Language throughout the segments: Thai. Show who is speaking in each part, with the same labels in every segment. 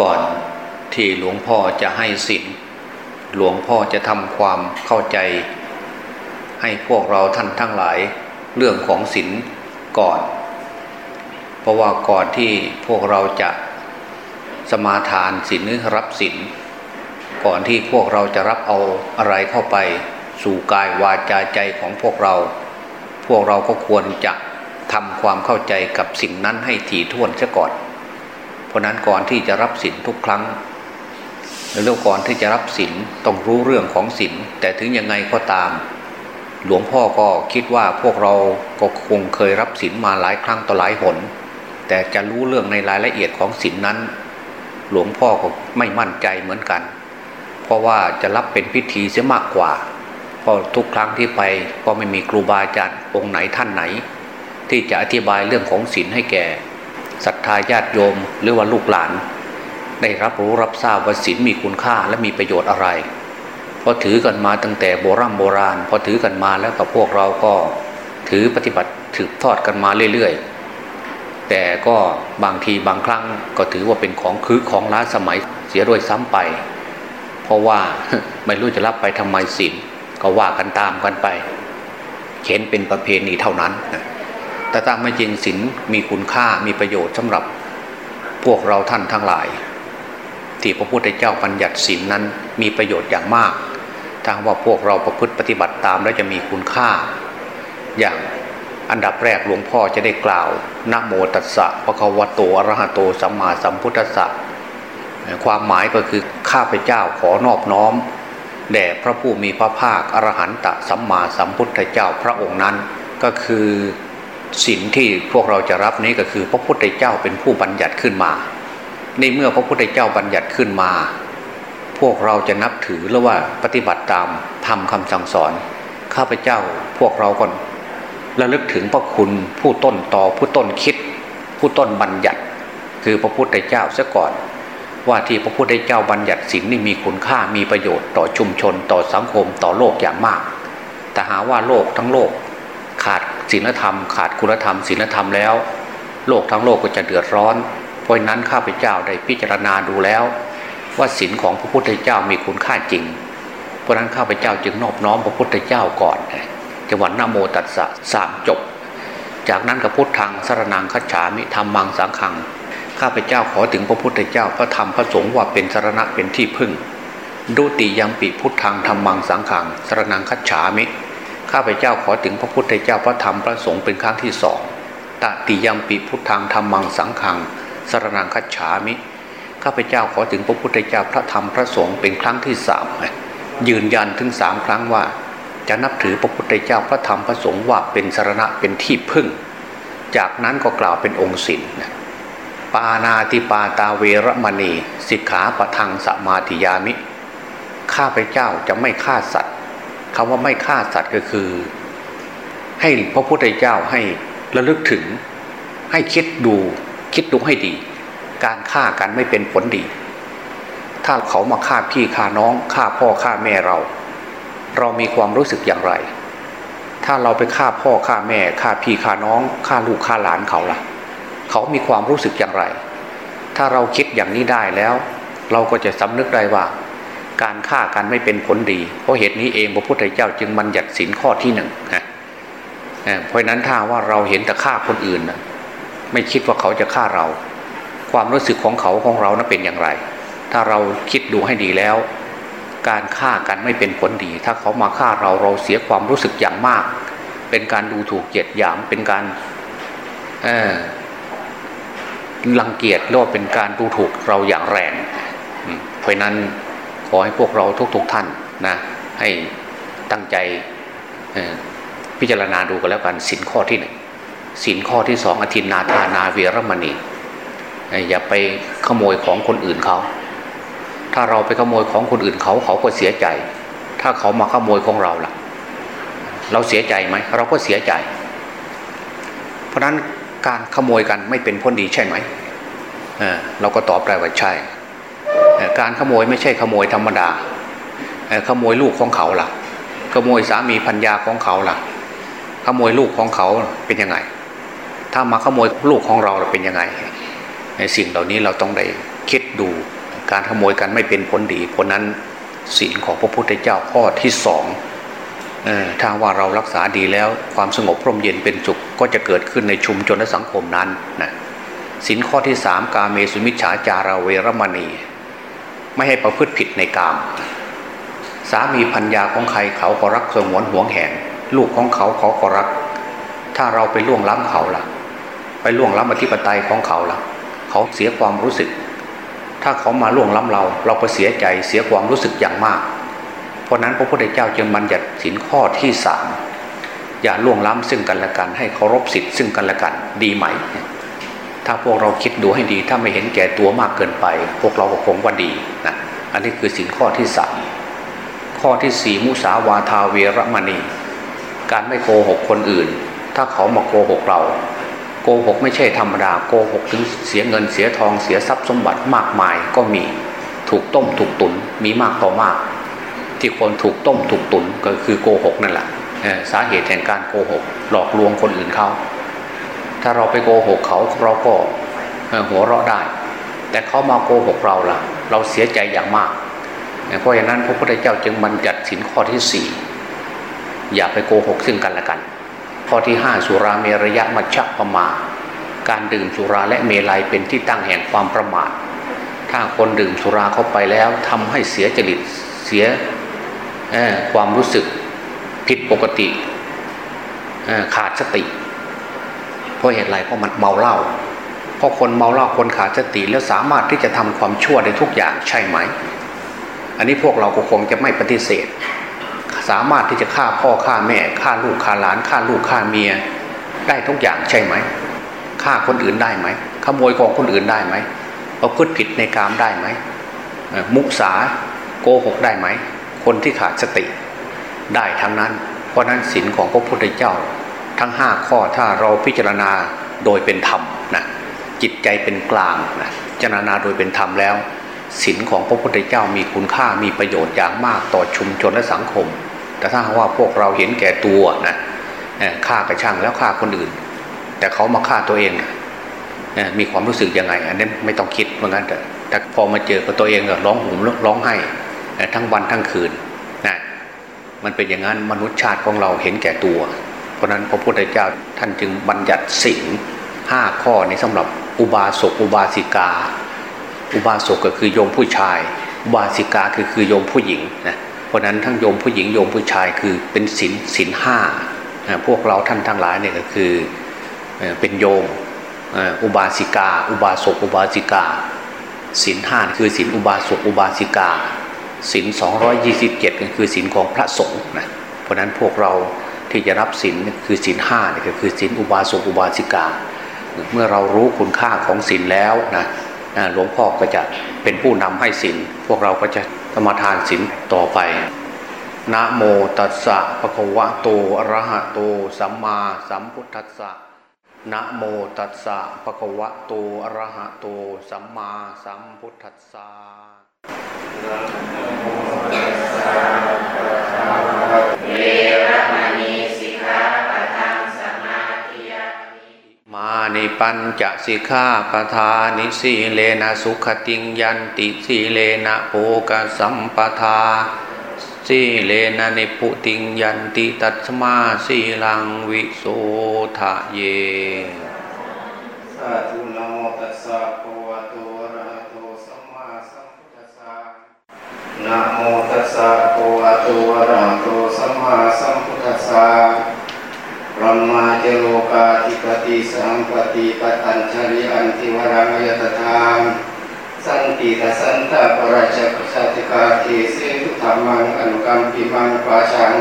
Speaker 1: ก่อนที่หลวงพ่อจะให้ศีลหลวงพ่อจะทำความเข้าใจ ให้พวกเราท่านทั้งหลายเรื่องของศีลก่อน เพราะว่าก่อนที่พวกเราจะสมาทานศีลหรือรับศีลก่อนที่พวกเราจะรับเอาอะไรเข้าไป สู่กายวาจาใจของพวกเรา พวกเราก็ควรจะทำความเข้าใจกับสิ่งนั้นให้ถี่ถ้วนซะก่อน ราะนั้นก่อนที่จะรับศีลทุกครั้งเรื่องก่อนที่จะรับศีลต้องรู้เรื่องของศีลแต่ถึงยังไงก็ตาม หลวงพ่อก็คิดว่าพวกเราก็คงเคยรับศีลมาหลายครั้งต่อหลายหน แต่จะรู้เรื่องในรายละเอียดของศีลนั้น หลวงพ่อก็ไม่มั่นใจเหมือนกัน เพราะว่าจะรับเป็นพิธีเสียมากกว่าเพราะทุกครั้งที่ไปก็ไม่มีครูบาอาจารย์องค์ไหนท่านไหน ที่จะอธิบายเรื่องของศีลให้แก่ ศรัทธาญาติโยมหรือว่าลูกหลาน ได้รับรู้รับทราบว่าศีลมีคุณค่าและมีประโยชน์อะไรพอถือกันมาตั้งแต่โบรโบราณ พอถือกันมาแล้วกับพวกเราก็ถือปฏิบัติถือทอดกันมาเรื่อยๆ แต่ก็บางทีบางครั้งก็ถือว่าเป็นของคือของล้าสมัยเสียโดยซ้ำไป เพราะว่าไม่รู้จะรับไปทำไมศีลก็ว่ากันตามกันไปเข็นเป็นประเพณีเท่านั้น แต่ตามไม่จริงศีลมีคุณค่ามีประโยชน์สำหรับพวกเราท่านทั้งหลาย ที่พระพุทธเจ้าบัญญัติศีลนั้นมีประโยชน์อย่างมากถ้าว่าพวกเราประพฤติปฏิบัติตามแล้วจะมีคุณค่า อย่างอันดับแรกหลวงพ่อจะได้กล่าวนะโมตัสสะพระคะวะโตอรหะโตสัมมาสัมพุทธัสสะความหมายก็คือข้าพเจ้าขอนอบน้อมแด่พระผู้มีพระภาคอรหันตสัมมาสัมพุทธเจ้าพระองค์นั้น ก็คือ สิ่งที่พวกเราจะรับนี้ก็คือพระพุทธเจ้าเป็นผู้บัญญัติขึ้นมา ในเมื่อพระพุทธเจ้าบัญญัติขึ้นมา พวกเราจะนับถือหรือว่าปฏิบัติตามทำคำสั่งสอน ข้าพเจ้าพวกเราก่อนระลึกถึงพระคุณผู้ต้นต่อผู้ต้นคิด ผู้ต้นบัญญัติ คือพระพุทธเจ้าซะก่อน ว่าที่พระพุทธเจ้าบัญญัติสิ่งนี้มีคุณค่ามีประโยชน์ต่อชุมชนต่อสังคมต่อโลกอย่างมาก แต่หาว่าโลกทั้งโลกขาด ศีลธรรม ขาดคุณธรรมศีลธรรมแล้ว โลกทั้งโลกก็จะเดือดร้อน เพราะนั้นข้าพเจ้าได้พิจารณาดูแล้ว ว่าศีลของพระพุทธเจ้ามีคุณค่าจริง เพราะนั้นข้าพเจ้าจึงนอบน้อมพระพุทธเจ้าก่อนจังหวัดนโมตัสสะสามจบ จากนั้นกับพุทธังสรนังคัจฉามิธรรมังสังขังข้าพเจ้าขอถึงพระพุทธเจ้าพระธรรมพระสงฆ์ว่าเป็นสารณะเป็นที่พึ่งดุติยมปิพุทธังธรรมังสังขังสรนังคัจฉามิ ข้าพเจ้าขอถึงพระพุทธเจ้าพระธรรมพระสงฆ์เป็นครั้งที่สองตติยมปิพุทธังธรรมังสังขังสรนังคัจฉามิข้าพเจ้าขอถึงพระพุทธเจ้าพระธรรมพระสงฆ์เป็นครั้งที่สามยืนยันถึงสามครั้งว่า จะนับถือพระพุทธเจ้าพระธรรมพระสงฆ์ว่าเป็นสารณะเป็นที่พึ่ง จากนั้นก็กล่าวเป็นองค์ศิลปานาติปาตาเวรมณีสิกขาปะทังสมาธิยามิ ข้าพเจ้าจะไม่ฆ่าสัตว์ คำว่าไม่ฆ่าสัตว์ก็คือ ให้พระพุทธเจ้าให้ระลึกถึง ให้คิดดูคิดดูให้ดี การฆ่ากันไม่เป็นผลดี ถ้าเขามาฆ่าพี่ฆ่าน้องฆ่าพ่อฆ่าแม่เรา เรามีความรู้สึกอย่างไร ถ้าเราไปฆ่าพ่อฆ่าแม่ฆ่าพี่ฆ่าน้องฆ่าลูกฆ่าหลานเขาล่ะ เขามีความรู้สึกอย่างไร ถ้าเราคิดอย่างนี้ได้แล้ว เราก็จะสำนึกได้ว่า การฆ่ากันไม่เป็นผลดี เพราะเหตุนี้เองพระพุทธเจ้าจึงบัญญัติสินข้อที่หนึ่งนะเพราะนั้นถ้าว่าเราเห็นแต่ฆ่าคนอื่นนะไม่คิดว่าเขาจะฆ่าเรา ความรู้สึกของเขาของเรานะเป็นอย่างไร ถ้าเราคิดดูให้ดีแล้ว การฆ่ากันไม่เป็นผลดี ถ้าเขามาฆ่าเราเราเสียความรู้สึกอย่างมาก เป็นการดูถูกเกียดหยามเป็นการลังเกียจหรือว่าเป็นการดูถูกเราอย่างแรงเพราะนั้น ขอให้พวกเราทุกๆทท่านนะให้ตั้งใจพิจารณาดูกันแล้วกันสินข้อที่หนึ่งสินข้อที่สองอธินนาธานาเวรมณีอย่าไปขโมยของคนอื่นเขา ถ้าเราไปขโมยของคนอื่นเขาเขาก็เสียใจ ถ้าเขามาขโมยของเราล่ะ เราเสียใจไหมเราก็เสียใจ เพราะนั้นการขโมยกันไม่เป็นผลดีใช่ไหมเเราก็ตอบได้ว่าใช่ การขโมยไม่ใช่ขโมยธรรมดา ขโมยลูกของเขาล่ะ ขโมยสามีพัญญาของเขาล่ะ ขโมยลูกของเขาเป็นยังไง ถ้ามาขโมยลูกของเราเป็นยังไง ในสิ่งเหล่านี้เราต้องได้คิดดูการขโมยกันไม่เป็นผลดีเพราะนั้นศีลของพระพุทธเจ้าข้อที่สองถ้าว่าเรารักษาดีแล้วความสงบพร่มเย็นเป็นสุขก็จะเกิดขึ้นในชุมชนและสังคมนั้นนะศีลข้อที่สามกาเมสุมิชฌาจาราเวรมณี ไม่ให้ประพฤติผิดในกาม สามีพัญญาของใครเขาก็รักสงวนห่วงแหน ลูกของเขาเขาก็รัก ถ้าเราไปล่วงล้ำเขาล่ะ ไปล่วงล้ำอธิปไตยของเขาล่ะ เขาเสียความรู้สึก ถ้าเขามาล่วงล้ำเรา เราก็เสียใจเสียความรู้สึกอย่างมาก เพราะนั้นพระพุทธเจ้าจึงบัญญัติสินข้อที่สามอย่าล่วงล้ำซึ่งกันและกัน ให้เคารพสิทธิ์ซึ่งกันและกันดีไหม ถ้าพวกเราคิดดูให้ดี ถ้าไม่เห็นแก่ตัวมากเกินไป พวกเราก็คงว่าดีนะอันนี้คือสินข้อที่สามข้อที่สี่มุสาวาทาเวรมณี การไม่โกหกคนอื่น ถ้าเขามาโกหกเรา โกหกไม่ใช่ธรรมดาโกหกถึงเสียเงินเสียทองเสียทรัพย์สมบัติมากมายก็มีถูกต้มถูกตุนมีมากต่อมาก ที่คนถูกต้มถูกตุนก็คือโกหกนั่นแหละสาเหตุแห่งการโกหก หลอกลวงคนอื่นเขา ถ้าเราไปโกหกเขาเราก็หัวเราะได้ แต่เขามาโกหกเราล่ะ เราเสียใจอย่างมาก เพราะฉะนั้นพระพุทธเจ้าจึงบัญญัติสินข้อที่สี่อย่าไปโกหกซึ่งกันและกัน ข้อที่ห้าสุราเมรยะมัชฌะปมา การดื่มสุราและเมลัยเป็นที่ตั้งแห่งความประมาท ถ้าคนดื่มสุราเข้าไปแล้วทำให้เสียจริตเสียความรู้สึกผิดปกติขาดสติ ราะเหตุไรเพราะมันเมาเหล้าเพราะคนเมาเหล้าคนขาดสติแล้วสามารถที่จะทำความชั่วได้ทุกอย่างใช่ไหม อันนี้พวกเราก็คงจะไม่ปฏิเสธ สามารถที่จะฆ่าพ่อฆ่าแม่ฆ่าลูกฆ่าหลานฆ่าลูกฆ่าเมีย ได้ทุกอย่างใช่ไหมฆ่าคนอื่นได้ไหมขโมยของคนอื่นได้ไหมประพฤติผิดในกามได้ไหมมุสาโกหกได้ไหม คนที่ขาดสติได้ทั้งนั้น เพราะนั้นศีลของพระพุทธเจ้า ทั้งห้าข้อถ้าเราพิจารณาโดยเป็นธรรมนะจิตใจเป็นกลางนะพิจารณาโดยเป็นธรรมแล้วศีลของพระพุทธเจ้ามีคุณค่ามีประโยชน์อย่างมากต่อชุมชนและสังคม แต่ถ้าว่าพวกเราเห็นแก่ตัวนะฆ่ากระช่างแล้วฆ่าคนอื่น แต่เขามาฆ่าตัวเองมีความรู้สึกยังไงอันนี้ไม่ต้องคิดเหมือนกันแต่แต่พอมาเจอกับตัวเองก็ร้องห่มร้องไห้ทั้งวันทั้งคืนนะมันเป็นอย่างนั้นมนุษย์ชาติของเราเห็นแก่ตัว ราะนั้นพระพุทธเจ้าท่านจึงบัญญัติสิ่งห้าข้อนี้สำหรับอุบาสกอุบาสิกา อุบาสกก็คือโยมผู้ชาย อุบาสิกาคือคือโยมผู้หญิงนะเพราะนั้นทั้งโยมผู้หญิงโยมผู้ชายคือเป็นศีลศีลห้าพวกเราท่านทั้งหลายเนี่ยก็คือเป็นโยมอุบาสิกา อุบาสกอุบาสิกาศีลห้าคือศีลอุบาสกอุบาสิกาศีล227ก็คือศีลของพระสงฆ์นะเพราะนั้นพวกเรา ที่จะรับศีลคือศีลห้าเนี่ก็คือศีลอุบาสกอุบาสิกา เมื่อเรารู้คุณค่าของศีลแล้วนะหลวงพ่อก็จะเป็นผู้นำให้ศีลพวกเราก็จะธรรมทานศีลต่อไปนะโมตัสสะภะคะวะโตอะระหะโต สัมมาสัมพุทธัสสะนะโมตัสสะภะคะวะโตอะระหะโต สัมมาสัมพุทธัสสะมา นิปัญจสิกขาปทานิสีเลนะสุขติงยันติสีเลนะโภกสัมปทาสีเลนะนิพุติงยันติตัตมาสีลังวิโสทะเย
Speaker 2: สาธุนโมตัสสะภะวะโตอะระหะโตสัมมาสัมพุทธัสสะนะโมตัสสะภะวะโตอะระหะโตสัมมาสัมพุทธัสสะ รหมาเจโลกาธิปติสัมปติปตัญชริอันติวรังยตถามสันติทัสันตปราชกชาติกาเทเสตุธรรมังอนุกรรมปิมังปาชัง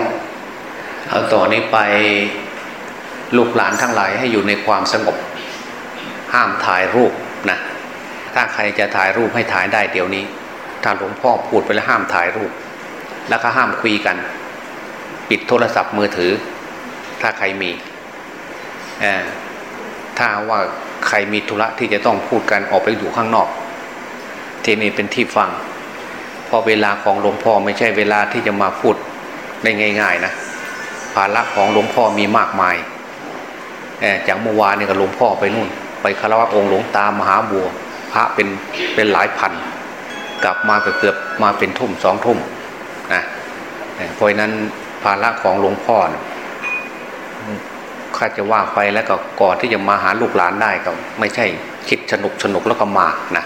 Speaker 1: เอาต่อนนี้ไปลูกหลานทั้งหลายให้อยู่ในความสงบ ห้ามถ่ายรูปนะถ้าใครจะถ่ายรูปให้ถ่ายได้เดี๋ยวนี้ท่านหลวงพ่อพูดไปแล้วห้ามถ่ายรูป แล้วก็ห้ามคุยกัน ปิดโทรศัพท์มือถือ ถ้าใครมีถ้าว่าใครมีธุระที่จะต้องพูดกันออกไปอยู่ข้างนอก ที่นี่เป็นที่ฟังพอเวลาของหลวงพ่อไม่ใช่เวลาที่จะมาพูดได้ง่าย ๆ นะภาระของหลวงพ่อมีมากมายจากเมื่อวานนี่กับหลวงพ่อไปนู่น ไปคารวะองค์หลวงตามหาบัว พระเป็นเป็นหลายพัน กลับมาเกือบมาเป็นทุ่มสองทุ่มนะเพราะนั้นภาระของหลวงพ่อ ข้าจะว่าไปแล้วก็ก่อนที่จะมาหาลูกหลานได้ก็ไม่ใช่คิดสนุกสนุกแล้วก็มานะ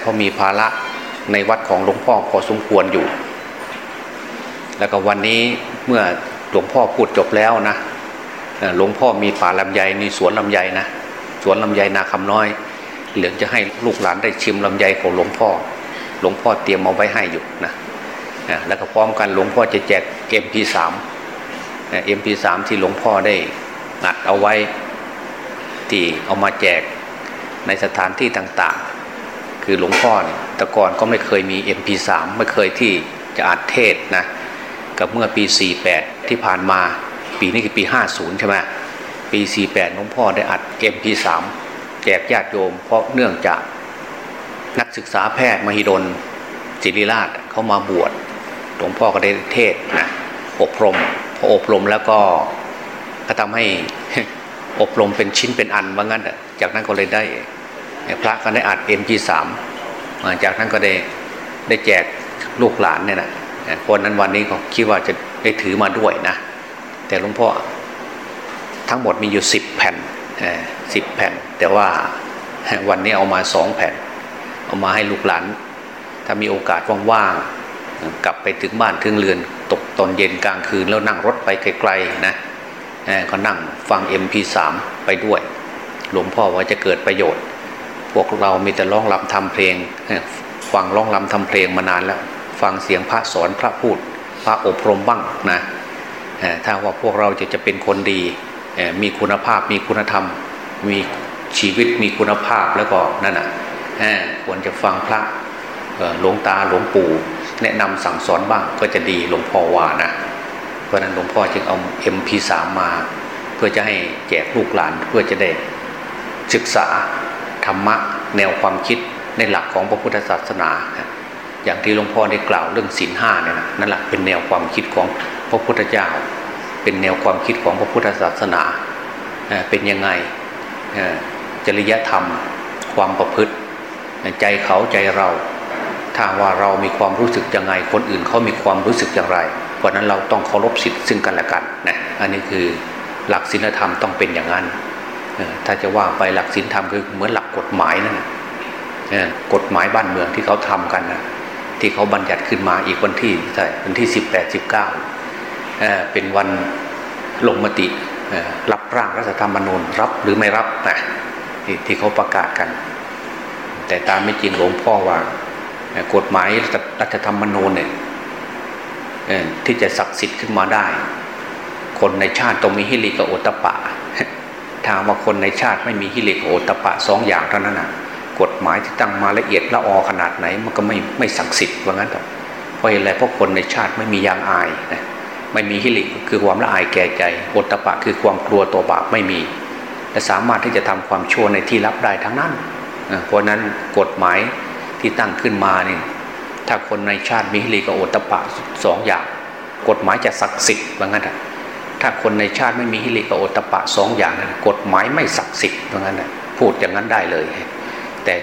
Speaker 1: เพราะมีภาระในวัดของหลวงพ่อพอสมควรอยู่ แล้วก็วันนี้เมื่อหลวงพ่อพูดจบแล้วนะหลวงพ่อมีป่าลำไยมีสวนลำไยนะสวนลำไยนาคำน้อย เหลือจะให้ลูกหลานได้ชิมลำไยของหลวงพ่อ หลวงพ่อเตรียมเอาไว้ให้อยู่นะแล้วก็พร้อมกันหลวงพ่อจะแจก MP3 MP3 ที่หลวงพ่อได้ อัดเอาไว้ ที่เอามาแจกในสถานที่ต่างๆ คือหลวงพ่อเนี่ยแต่ก่อนก็ไม่เคยมี MP3 ไม่เคยที่จะอัดเทศนะกับเมื่อปี 48 ที่ผ่านมาปีนี้คือปี 50 ใช่ไหมปี 48 หลวงพ่อได้อัด MP3 แจกญาติโยม เพราะเนื่องจากนักศึกษาแพทย์มหิดลศิริราชเขามาบวชหลวงพ่อก็ได้เทศนะอบรมพออบรมแล้วก็ ก็ทำให้อบรมเป็นชิ้นเป็นอันว่างั้นจากนั้นก็เลยได้พระก็ได้อัด MP3 จากนั้นก็ได้ได้แจกลูกหลานเนี่ยนะคนนั้นวันนี้ก็คิดว่าจะได้ถือมาด้วยนะ แต่หลวงพ่อทั้งหมดมีอยู่สิบแผ่นสิบแผ่น แต่ว่าวันนี้เอามาสองแผ่น เอามาให้ลูกหลาน ถ้ามีโอกาสว่างๆกลับไปถึงบ้านถึงเรือนตกตอนเย็นกลางคืนแล้วนั่งรถไปไกลๆนะ ก็นั่งฟัง MP3 ไปด้วย หลวงพ่อว่าจะเกิดประโยชน์ พวกเรามีแต่ร้องรำทำเพลง ฟังร้องรำทำเพลงมานานแล้ว ฟังเสียงพระสอนพระพูด พระอบรมบ้างนะถ้าว่าพวกเราจะจะเป็นคนดี มีคุณภาพมีคุณธรรม มีชีวิตมีคุณภาพแล้วก็นั่นอะควรจะฟังพระหลวงตาหลวงปู่ แนะนำสั่งสอนบ้างก็จะดีหลวงพ่อว่านะ เพราะนั้นหลวงพ่อจึงเอา MP3 มาเพื่อจะให้แจกลูกหลานเพื่อจะได้ศึกษาธรรมะแนวความคิดในหลักของพระพุทธศาสนาอย่างที่หลวงพ่อได้กล่าวเรื่องศีลห้าเนี่ยนะนั่นแหละเป็นแนวความคิดของพระพุทธเจ้า เป็นแนวความคิดของพระพุทธศาสนาเป็นยังไงจริยธรรม ความประพฤติ ใจเขาใจเรา ถ้าว่าเรามีความรู้สึกยังไงคนอื่นเขามีความรู้สึกอย่างไร เพราะนั้นเราต้องเคารพสิทธิ์ซึ่งกันและกันนะอันนี้คือหลักศีลธรรมต้องเป็นอย่างนั้นถ้าจะว่าไปหลักศีลธรรมคือเหมือนหลักกฎหมายนั่นกฎหมายบ้านเมืองที่เขาทำกันนะที่เขาบัญญัติขึ้นมาอีกวันที่ใช่วันที่สิบแปดสิบเก้าเป็นวันลงมติรับร่างรัฐธรรมนูญรับหรือไม่รับนะที่เขาประกาศกัน แต่ตามไม่จริงหลวงพ่อว่ากฎหมายรัฐธรรมนูญเนี่ย ที่จะศักดิ์สิทธิ์ขึ้นมาได้ คนในชาติต้องมีฮิริกับโอตปะถามว่าคนในชาติไม่มีฮิริกับโอตปะสองอย่างเท่านั้นนะกฎหมายที่ตั้งมาละเอียดละออขนาดไหนมันก็ไม่ไม่ศักดิ์สิทธิ์ว่างั้นเถอะเพราะอะไรเพราะคนในชาติไม่มียางอายนะไม่มีฮิริคือความละอายแก่ใจโอตปะคือความกลัวตัวบาปไม่มีและสามารถที่จะทำความชั่วในที่รับได้ทั้งนั้นเพราะนั้นกฎหมายที่ตั้งขึ้นมาเนี่ย ถ้าคนในชาติมีฮิริกับโอตปะสองอย่าง กฎหมายจะศักดิ์สิทธิ์ว่างั้นถ้าคนในชาติไม่มีฮิริกับโอตปะสองอย่างนั้นกฎหมายไม่ศักดิ์สิทธิ์ว่างั้นพูดอย่างนั้นได้เลย แต่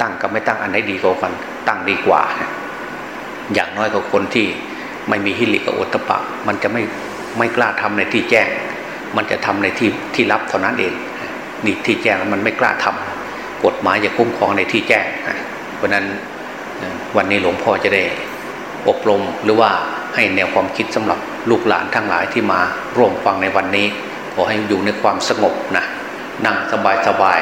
Speaker 1: ตั้งกับไม่ตั้งอันไหนดีกว่ากันตั้งดีกว่า อย่างน้อยก็คนที่ไม่มีฮิริกับโอตปะ มันจะไม่ไม่กล้าทำในที่แจ้ง มันจะทำในที่ที่ลับเท่านั้นเองนี่ที่แจ้งมันไม่กล้าทำกฎหมายจะคุ้มครองในที่แจ้งเพราะนั้น วันนี้หลวงพ่อจะได้อบรมหรือว่าให้แนวความคิดสำหรับลูกหลานทั้งหลายที่มาร่วมฟังในวันนี้ ขอให้อยู่ในความสงบนะนั่งสบายสบาย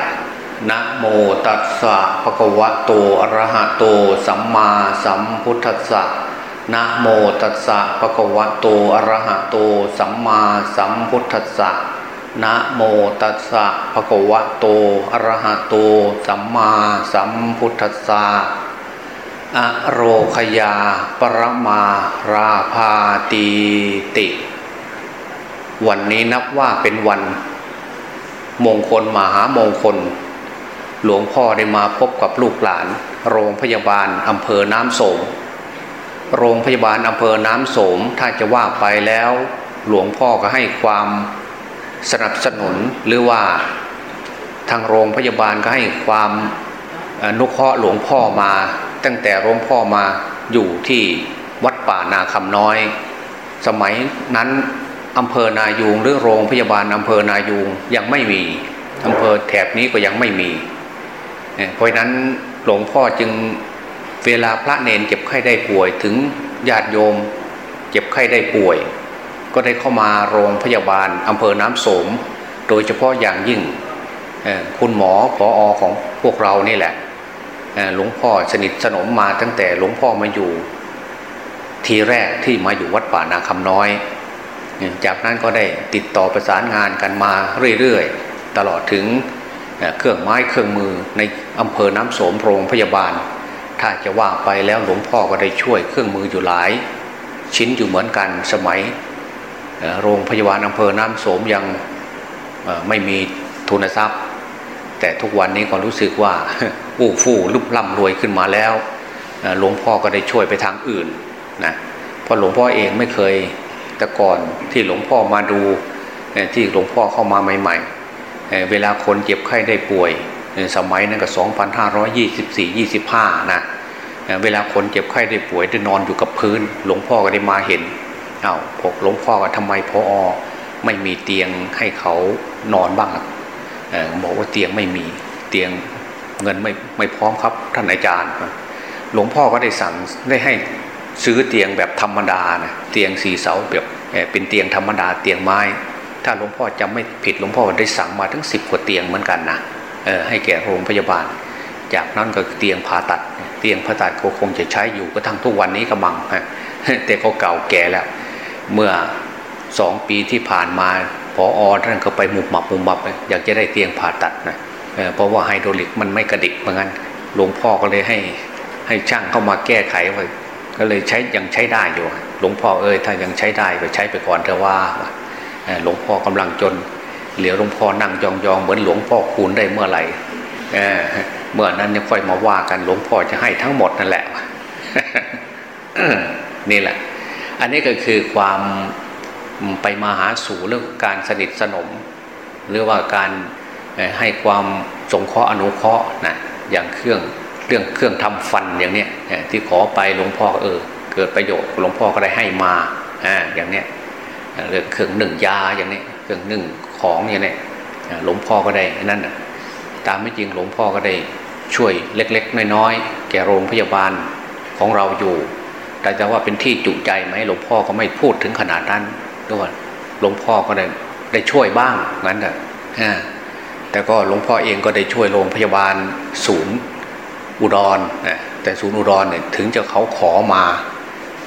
Speaker 1: นะโมตัสสะภะคะวะโตอะระหะโต สัมมาสัมพุทธัสสะนะโมตัสสะภะคะวะโตอะระหะโต สัมมาสัมพุทธัสสะนะโมตัสสะภะคะวะโตอะระหะโต สัมมาสัมพุทธัสสะ อโรคยาปรมาราภาตีติ วันนี้นับว่าเป็นวัน มงคลมหามงคล หลวงพ่อได้มาพบกับลูกหลาน โรงพยาบาลอำเภอน้ำโสม โรงพยาบาลอำเภอน้ำโสมถ้าจะว่าไปแล้ว หลวงพ่อก็ให้ความสนับสนุนหรือว่าทางโรงพยาบาลก็ให้ความนุเคราะห์หลวงพ่อมา ตั้งแต่หลวงพ่อมาอยู่ที่วัดป่านาคำน้อย สมัยนั้นอำเภอนายูงหรือโรงพยาบาลอำเภอนายูงยังไม่มีอำเภอแถบนี้ก็ยังไม่มี เพราะนั้นหลวงพ่อจึงเวลาพระเนนเจ็บไข้ได้ป่วยถึงญาติโยม เจ็บไข้ได้ป่วย ก็ได้เข้ามาโรงพยาบาลอำเภอน้ำสม โดยเฉพาะอย่างยิ่งคุณหมอพออของพวกเรานี่แหละ หลวงพ่อสนิทสนมมาตั้งแต่หลวงพ่อมาอยู่ ทีแรกที่มาอยู่วัดป่านาคำน้อย จากนั้นก็ได้ติดต่อประสานงานกันมาเรื่อยๆ ตลอดถึงเครื่องไม้เครื่องมือในอำเภอน้ำโสมโรงพยาบาล ถ้าจะว่าไปแล้วหลวงพ่อก็ได้ช่วยเครื่องมืออยู่หลาย ชิ้นอยู่เหมือนกันสมัย โรงพยาบาลอำเภอน้ำโสมยังไม่มีทุนทรัพย์ แต่ทุกวันนี้ก็รู้สึกว่า อู้ฟู่ลุบล่ำรวยขึ้นมาแล้วหลวงพ่อก็ได้ช่วยไปทางอื่นนะเพราะหลวงพ่อเองไม่เคยแต่ก่อนที่หลวงพ่อมาดูที่หลวงพ่อเข้ามาใหม่ ๆ เวลาคนเจ็บไข้ได้ป่วยสมัยนั้นก็2524 25นะเวลาคนเจ็บไข้ได้ป่วยได้นอนอยู่กับพื้น หลวงพ่อก็ได้มาเห็นเอา้าพกหลวงพ่อก็ทำไมพออไม่มีเตียงให้เขานอนบ้างบอกว่าเตียงไม่มีเตียง เงินไม่ไม่พร้อมครับท่านอาจารย์ หลวงพ่อก็ได้สั่งได้ให้ซื้อเตียงแบบธรรมดานะเตียงสีเสาแบบเป็นเตียงธรรมดาเตียงไม้ ถ้าหลวงพ่อจำไม่ผิดหลวงพ่อได้สั่งมาทั้งสิบกว่าเตียงเหมือนกันนะให้แก่โรงพยาบาล จากนั้นก็เตียงผ่าตัด เตียงผ่าตัดก็คงจะใช้อยู่ก็ทั้งทุกวันนี้ก็บังแต่เขาเก่าแก่แล้ว เมื่อสองปีที่ผ่านมาพออท่านก็ไปหมุบหมับหมุบหมับอยากจะได้เตียงผ่าตัดนะ เพราะว่าไฮโดรลิกมันไม่กระดิกเหมือนกันหลวงพ่อก็เลยให้ให้ช่างเข้ามาแก้ไขไว้ก็เลยใช้ยังใช้ได้อยู่ หลวงพ่อเอ้ยถ้ายังใช้ได้ก็ใช้ไปก่อนเถอะว่าหลวงพ่อกำลังจน เหลียวหลวงพ่อนั่งยองๆเหมือนหลวงพ่อคูณได้เมื่อไหร่เมื่อนั้นยังค่อยมาว่ากันหลวงพ่อจะให้ทั้งหมดนั่นแหละนี่แหละ อันนี้ก็คือความไปมาหาสู่เรื่องการสนิทสนม หรือว่าการ ให้ความสงเคราะห์อนุเคราะห์นะอย่างเครื่องเรื่องเครื่องทำฟันอย่างเนี้ยที่ขอไปหลวงพ่อเออเกิดประโยชน์หลวงพ่อก็ได้ให้มาอ่าอย่างเนี้ยเรื่องเครื่องหนึ่งยาอย่างนี้เครื่องหนึ่งของอย่างนี้หลวงพ่อก็ได้นั่นตามไม่จริงหลวงพ่อก็ได้ช่วยเล็กๆ น้อยๆ แก่โรงพยาบาลของเราอยู่ แต่จะว่าเป็นที่จุใจไหมหลวงพ่อก็ไม่พูดถึงขนาดนั้นด้วยหลวงพ่อก็ได้ได้ช่วยบ้างงั้นแหละ แต่ก็หลวงพ่อเองก็ได้ช่วยโรงพยาบาลศูนย์อุดรนะแต่ศูนย์อุดรเนี่ยถึงจะเขาขอมา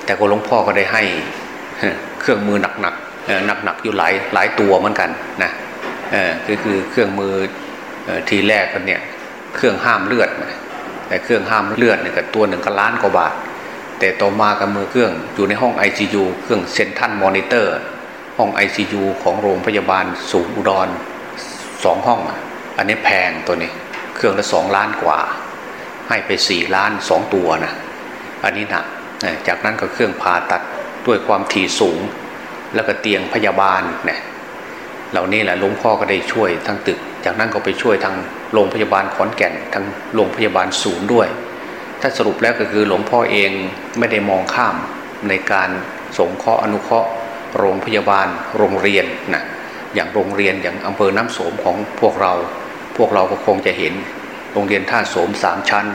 Speaker 1: แต่ก็หลวงพ่อก็ได้ให้เครื่องมือหนักๆหนักๆอยู่หลายหลายตัวเหมือนกันนะก็คือเครื่องมือทีแรกกันเนี่ยเครื่องห้ามเลือด แต่เครื่องห้ามเลือดเนี่ยก็ตัวหนึ่งก็ล้านกว่าบาท แต่ต่อมากับมือเครื่องอยู่ในห้อง ICU เครื่องเซนทันมอนิเตอร์ห้อง ICU ของโรงพยาบาลศูนย์อุดร สองห้อง อันนี้แพงตัวนี้ เครื่องละสองล้านกว่า ให้ไปสี่ล้านสองตัวนะอันนี้หนักจากนั้นก็เครื่องผ่าตัดด้วยความถี่สูง แล้วก็เตียงพยาบาลเนี่ยเหล่านี้แหละหลวงพ่อก็ได้ช่วยทั้งตึก จากนั้นก็ไปช่วยทางโรงพยาบาลขอนแก่นทางโรงพยาบาลศูนย์ด้วย ถ้าสรุปแล้วก็คือหลวงพ่อเองไม่ได้มองข้ามในการสงเคราะห์อนุเคราะห์ โรงพยาบาลโรงเรียนนะ อย่างโรงเรียนอย่างอำเภอน้ำโสมของพวกเรา พวกเราก็คงจะเห็น โรงเรียนท่าโสมสามชั้น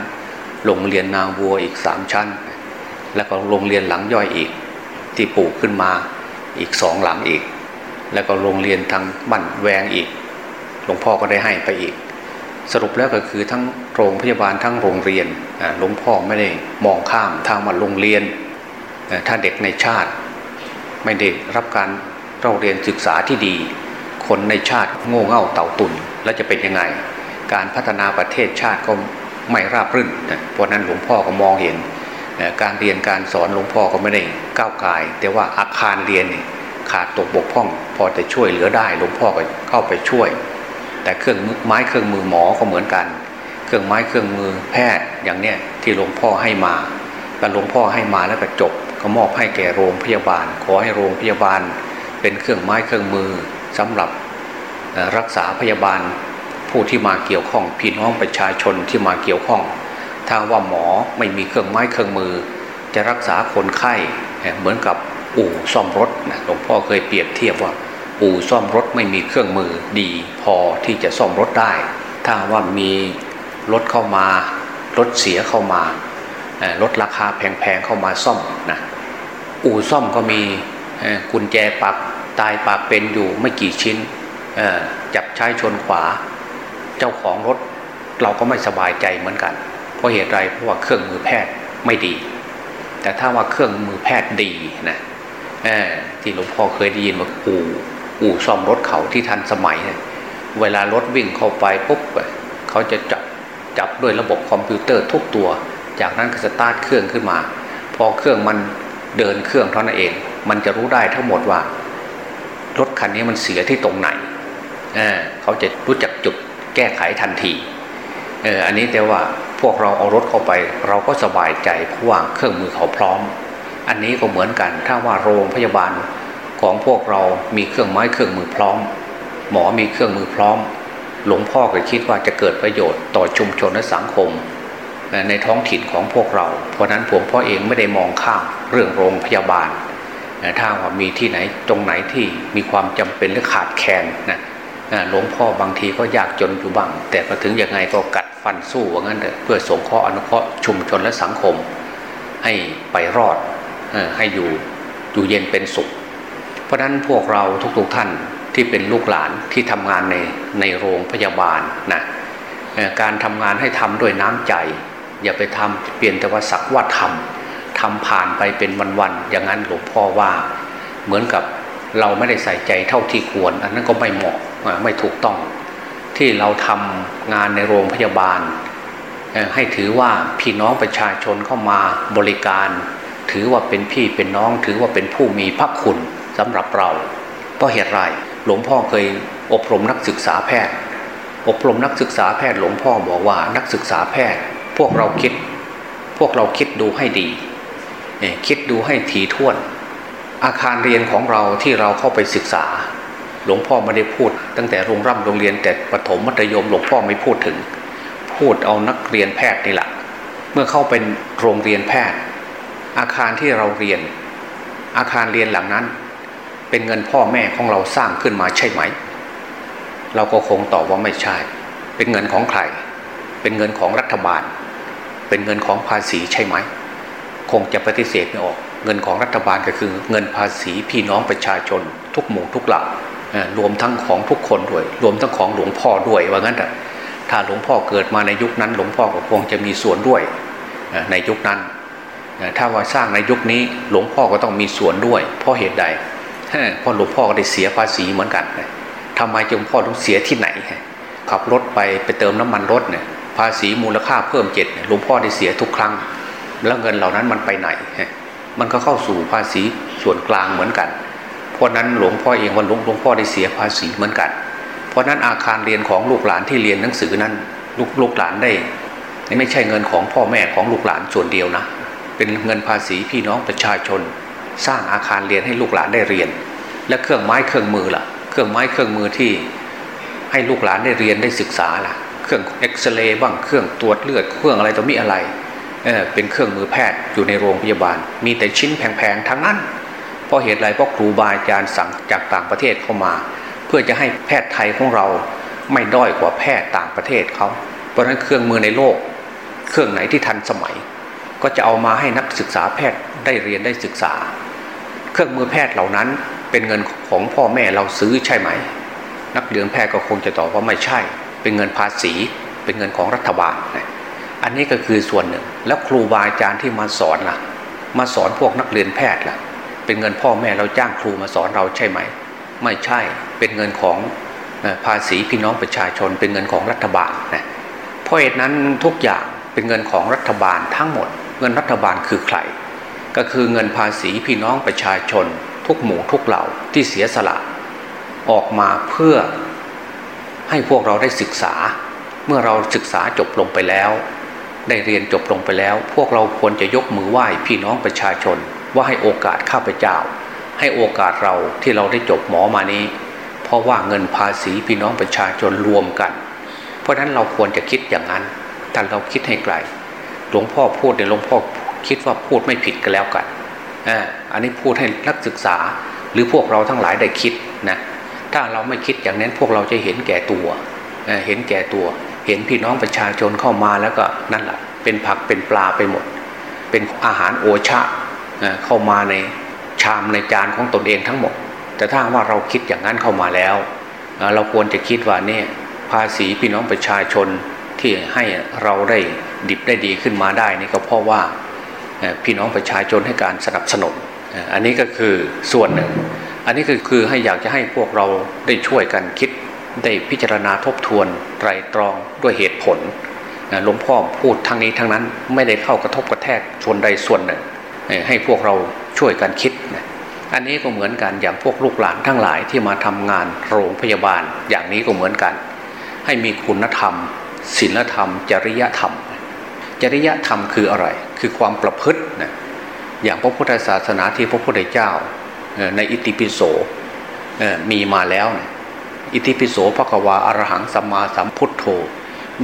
Speaker 1: โรงเรียนนาวัวอีกสามชั้น แล้วก็โรงเรียนหลังย่อยอีก ที่ปลูกขึ้นมาอีกสองหลังอีก แล้วก็โรงเรียนทางบ้านแวงอีก หลวงพ่อก็ได้ให้ไปอีก สรุปแล้วก็คือทั้งโรงพยาบาลทั้งโรงเรียนหลวงพ่อไม่ได้มองข้ามทางมาโรงเรียน ถ้าเด็กในชาติ ไม่ได้รับการเราเรียนศึกษาที่ดี คนในชาติโง่เง่าเต่าตุนแล้วจะเป็นยังไง การพัฒนาประเทศชาติก็ไม่ราบรื่นเพราะนั้นหลวงพ่อก็มองเห็น การเรียนการสอนหลวงพ่อก็ไม่ได้ก้าวไกลแต่ว่าอาคารเรียนขาดตกบกพร่อง พอจะช่วยเหลือได้หลวงพ่อก็เข้าไปช่วย แต่เครื่องไม้เครื่องมือหมอก็เหมือนกัน เครื่องไม้เครื่องมือแพทย์อย่างเนี้ยที่หลวงพ่อให้มาแต่หลวงพ่อให้มาแล้วก็จบก็มอบให้แก่โรงพยาบาล ขอให้โรงพยาบาล เป็นเครื่องไม้เครื่องมือ สำหรับรักษาพยาบาลผผู้ที่มาเกี่ยวข้องพี่น้องประชาชนที่มาเกี่ยวข้อง ถ้าว่าหมอไม่มีเครื่องไม้เครื่องมือ จะรักษาคนไข้เหมือนกับอู่ซ่อมรถนะหลวงพ่อเคยเปรียบเทียบว่าอู่ซ่อมรถไม่มีเครื่องมือดีพอที่จะซ่อมรถได้ ถ้าว่ามีรถเข้ามา รถเสียเข้ามา รถราคาแพงๆเข้ามาซ่อมนะอู่ซ่อมก็มีกุญแจปัก ตายปากเป็นอยู่ไม่กี่ชิ้นจับใช้ชนขวา เจ้าของรถเราก็ไม่สบายใจเหมือนกัน เพราะเหตุไรเพราะว่าเครื่องมือแพทย์ไม่ดี แต่ถ้าว่าเครื่องมือแพทย์ดีนะที่หลวงพ่อเคยได้ยินว่าอู่อู่ซ่อมรถเขาที่ทันสมัยเวลารถวิ่งเข้าไปปุ๊บเขาจะจับจับด้วยระบบคอมพิวเตอร์ทุกตัว จากนั้นก็สตาร์ทเครื่องขึ้นมา พอเครื่องมันเดินเครื่องเท่านั้นเอง มันจะรู้ได้ทั้งหมดว่า รถคันนี้มันเสียที่ตรงไหนเขาจะรู้จักจุดแก้ไขทันทีเอออันนี้แต่ว่าพวกเราเอารถเข้าไป เราก็สบายใจเพราะว่าเครื่องมือเขาพร้อม อันนี้ก็เหมือนกันถ้าว่าโรงพยาบาลของพวกเรามีเครื่องไม้เครื่องมือพร้อม หมอมีเครื่องมือพร้อม หลวงพ่อก็คิดว่าจะเกิดประโยชน์ต่อชุมชนและสังคม ในท้องถิ่นของพวกเรา เพราะนั้นผมพ่อเองไม่ได้มองข้ามเรื่องโรงพยาบาล ถ้าว่ามีที่ไหนตรงไหนที่มีความจำเป็นหรือขาดแคลนนะหลวงพ่อบางทีก็ยากจนอยู่บ้าง แต่พอถึงยังไงก็กัดฟันสู้ว่างั้นเถอะเพื่อสงเคราะห์อนุเคราะห์ชุมชนและสังคม ให้ไปรอดให้อยู่อยู่เย็นเป็นสุข เพราะนั้นพวกเราทุกๆท่านที่เป็นลูกหลานที่ทำงานในในโรงพยาบาลนะการทำงานให้ทำด้วยน้ำใจ อย่าไปทำเปลี่ยนแต่ว่าสักว่าทำ ทำผ่านไปเป็นวันๆอย่างนั้นหลวงพ่อว่าเหมือนกับเราไม่ได้ใส่ใจเท่าที่ควร อันนั้นก็ไม่เหมาะไม่ถูกต้อง ที่เราทำงานในโรงพยาบาล ให้ถือว่าพี่น้องประชาชนเข้ามาบริการ ถือว่าเป็นพี่เป็นน้องถือว่าเป็นผู้มีพระคุณสำหรับเรา เพราะเหตุไรหลวงพ่อเคยอบรมนักศึกษาแพทย์ อบรมนักศึกษาแพทย์หลวงพ่อบอกว่านักศึกษาแพทย์ พวกเราคิด พวกเราคิดดูให้ดี คิดดูให้ถี่ถ้วน อาคารเรียนของเราที่เราเข้าไปศึกษา หลวงพ่อไม่ได้พูด ตั้งแต่โรงร่ำโรงเรียนแต่ประถมมัธยมหลวงพ่อไม่พูดถึง พูดเอานักเรียนแพทย์นี่แหละเมื่อเข้าเป็นโรงเรียนแพทย์ อาคารที่เราเรียน อาคารเรียนหลังนั้น เป็นเงินพ่อแม่ของเราสร้างขึ้นมาใช่ไหม เราก็คงตอบว่าไม่ใช่ เป็นเงินของใคร เป็นเงินของรัฐบาล เป็นเงินของภาษีใช่ไหม คงจะปฏิเสธไม่ออก เงินของรัฐบาลก็คือเงินภาษีพี่น้องประชาชน ทุกหมู่ทุกหล่ารวมทั้งของทุกคนด้วย รวมทั้งของหลวงพ่อด้วยว่างั้นแต่ถ้าหลวงพ่อเกิดมาในยุคนั้น หลวงพ่อก็คงจะมีส่วนด้วยในยุคนั้น ถ้าว่าสร้างในยุคนี้หลวงพ่อก็ต้องมีส่วนด้วย เพราะเหตุใดเพราะหลวงพ่อก็ได้เสียภาษีเหมือนกันทำไมจึงพ่อต้องเสียที่ไหน ขับรถไปไปเติมน้ำมันรถเนี่ยภาษีมูลค่าเพิ่มเจ็ดหลวงพ่อได้เสียทุกครั้ง แล้วเงินเหล่านั้นมันไปไหน มันก็เข้าสู่ภาษีส่วนกลางเหมือนกัน เพราะนั้นหลวงพ่อเองวันหลวงหลวงพ่อได้เสียภาษีเหมือนกัน เพราะนั้นอาคารเรียนของลูกหลานที่เรียนหนังสือนั้นลูกลูกหลานได้ไม่ใช่เงินของพ่อแม่ของลูกหลานส่วนเดียวนะ เป็นเงินภาษีพี่น้องประชาชน สร้างอาคารเรียนให้ลูกหลานได้เรียน และเครื่องไม้เครื่องมือล่ะ เครื่องไม้เครื่องมือที่ให้ลูกหลานได้เรียนได้ศึกษาล่ะ เครื่องเอ็กซเรย์บ้างเครื่องตรวจเลือดเครื่องอะไรต่อมีอะไร เเป็นเครื่องมือแพทย์อยู่ในโรงพยาบาล มีแต่ชิ้นแพงๆทั้งนั้น เพราะเหตุไรเพราะครูบาอาจารย์สั่งจากต่างประเทศเข้ามา เพื่อจะให้แพทย์ไทยของเราไม่ด้อยกว่าแพทย์ต่างประเทศเขาเพราะนั้นเครื่องมือในโลก เครื่องไหนที่ทันสมัย ก็จะเอามาให้นักศึกษาแพทย์ได้เรียนได้ศึกษา เครื่องมือแพทย์เหล่านั้นเป็นเงินของพ่อแม่เราซื้อใช่ไหม นักเรียนแพทย์ก็คงจะตอบว่าไม่ใช่ เป็นเงินภาษี เป็นเงินของรัฐบาล อันนี้ก็คือส่วนหนึ่ง แล้วครูบาอาจารย์ที่มาสอนล่ะ มาสอนพวกนักเรียนแพทย์ล่ะ เป็นเงินพ่อแม่เราจ้างครูมาสอนเราใช่ไหม ไม่ใช่ เป็นเงินของภาษีพี่น้องประชาชน เป็นเงินของรัฐบาลนะ เพราะเหตุนั้นทุกอย่างเป็นเงินของรัฐบาลทั้งหมด เงินรัฐบาลคือใคร ก็คือเงินภาษีพี่น้องประชาชน ทุกหมู่ทุกเหล่าที่เสียสละ ออกมาเพื่อให้พวกเราได้ศึกษา เมื่อเราศึกษาจบลงไปแล้ว ได้เรียนจบลงไปแล้ว พวกเราควรจะยกมือไหว้พี่น้องประชาชน ว่าให้โอกาสข้าพเจ้า ให้โอกาสเราที่เราได้จบหมอมานี้ เพราะว่าเงินภาษีพี่น้องประชาชนรวมกัน เพราะฉะนั้นเราควรจะคิดอย่างนั้นแต่เราคิดให้ไกลหลวงพ่อพูดเนี่ยหลวงพ่อคิดว่าพูดไม่ผิดก็แล้วกันอันนี้พูดให้นักศึกษาหรือพวกเราทั้งหลายได้คิดนะถ้าเราไม่คิดอย่างนั้นพวกเราจะเห็นแก่ตัวเห็นแก่ตัว เห็นพี่น้องประชาชนเข้ามาแล้วก็นั่นแหละเป็นผักเป็นปลาไปหมด เป็นอาหารโอชะเข้ามาในชามในจานของตนเองทั้งหมด แต่ถ้าว่าเราคิดอย่างนั้นเข้ามาแล้ว เราควรจะคิดว่าเนี่ยภาษีพี่น้องประชาชนที่ให้เราได้ดิบได้ดีขึ้นมาได้นี่ก็เพราะว่าพี่น้องประชาชนให้การสนับสนุนอันนี้ก็คือส่วนหนึ่ง อันนี้คือคือให้อยากจะให้พวกเราได้ช่วยกันคิด ได้พิจารณาทบทวนไตรตรองด้วยเหตุผลหลวงพ่อพูดทั้งนี้ทั้งนั้นไม่ได้เข้ากระทบกระแทกส่วนใดส่วนหนึ่ง ให้พวกเราช่วยกันคิด อันนี้ก็เหมือนกันอย่างพวกลูกหลานทั้งหลายที่มาทำงานโรงพยาบาลอย่างนี้ก็เหมือนกัน ให้มีคุณธรรมศีลธรรม จริยธรรม จริยธรรมคืออะไร คือความประพฤตินะอย่างพระพุทธศาสนาที่พระพุทธเจ้าในอิติปิโสมีมาแล้วนะ อิติปิโสพระกวาอรหังสัมมาสัมพุทโธ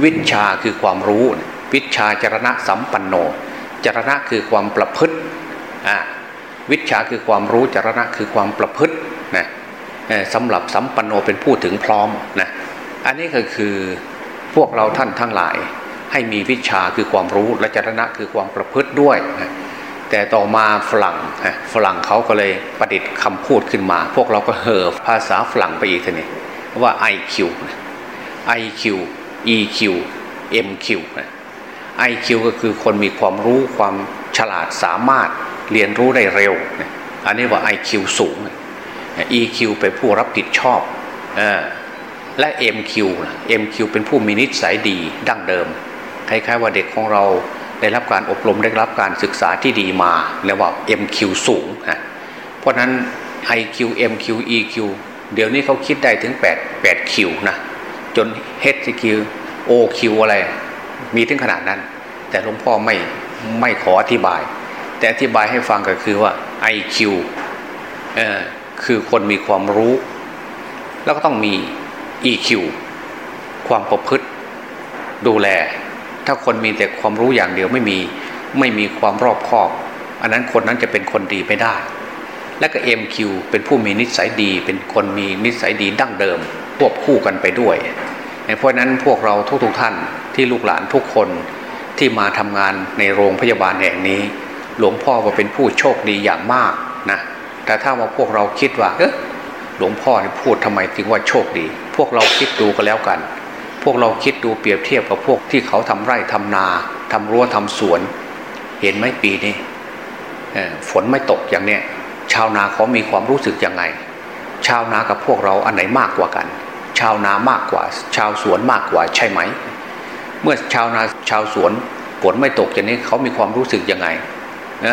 Speaker 1: วิชาคือความรู้ วิชาจรณะสัมปันโน จรณะคือความประพฤติวิชาคือความรู้จรณะคือความประพฤตินะสำหรับสัมปันโนเป็นผู้ถึงพร้อมนะอันนี้ก็คือพวกเราท่านทั้งหลาย ให้มีวิชาคือความรู้และจรณะคือความประพฤติด้วยแต่ต่อมาฝรั่งฝรั่งเขาก็เลยประดิษฐ์คำพูดขึ้นมา พวกเราก็เห่อภาษาฝรั่งไปอีกทีนี้ ว่า IQ IQ EQ MQ IQ ก็คือคนมีความรู้ความฉลาดสามารถเรียนรู้ได้เร็วอันนี้ว่า IQ สูง EQ เป็นผู้รับผิดชอบและ MQ MQ เป็นผู้มีนิสัยดีดั้งเดิม คล้ายๆว่าเด็กของเราได้รับการอบรมได้รับการศึกษาที่ดีมาเรียกว่า MQ สูงนะเพราะนั้น IQ MQ EQ เดี๋ยวนี้เขาคิดได้ถึง8 8 Q นะจน HQ OQ อะไร มีถึงขนาดนั้น แต่หลวงพ่อไม่ไม่ขออธิบาย แต่อธิบายให้ฟังก็คือว่า IQ เอ่อคือคนมีความรู้ แล้วก็ต้องมี EQ ความประพฤติดูแล ถ้าคนมีแต่ความรู้อย่างเดียวไม่มีไม่มีความรอบคอบ อันนั้นคนนั้นจะเป็นคนดีไม่ได้ และก็ MQ เป็นผู้มีนิสัยดี เป็นคนมีนิสัยดีดั้งเดิมควบคู่กันไปด้วยเพราะนั้นพวกเราทุกๆทท่านที่ลูกหลานทุกคนที่มาทำงานในโรงพยาบาลแห่งนี้ หลวงพ่อว่าเป็นผู้โชคดีอย่างมากนะแต่ถ้าว่าพวกเราคิดว่าเออหลวงพ่อพูดทำไมถึงว่าโชคดี พวกเราคิดดูก็แล้วกัน พวกเราคิดดูเปรียบเทียบกับพวกที่เขาทำไร่ทำนาทำรั้วทำสวน เห็นไหมปีนี้ฝนไม่ตกอย่างเนี้ย ชาวนาเขามีความรู้สึกยังไง ชาวนากับพวกเราอันไหนมากกว่ากัน ชาวนามากกว่า ชาวสวนมากกว่าใช่ไหม เมื่อชาวนาชาวสวนฝนไม่ตกอย่างนี้เขามีความรู้สึกยังไงเ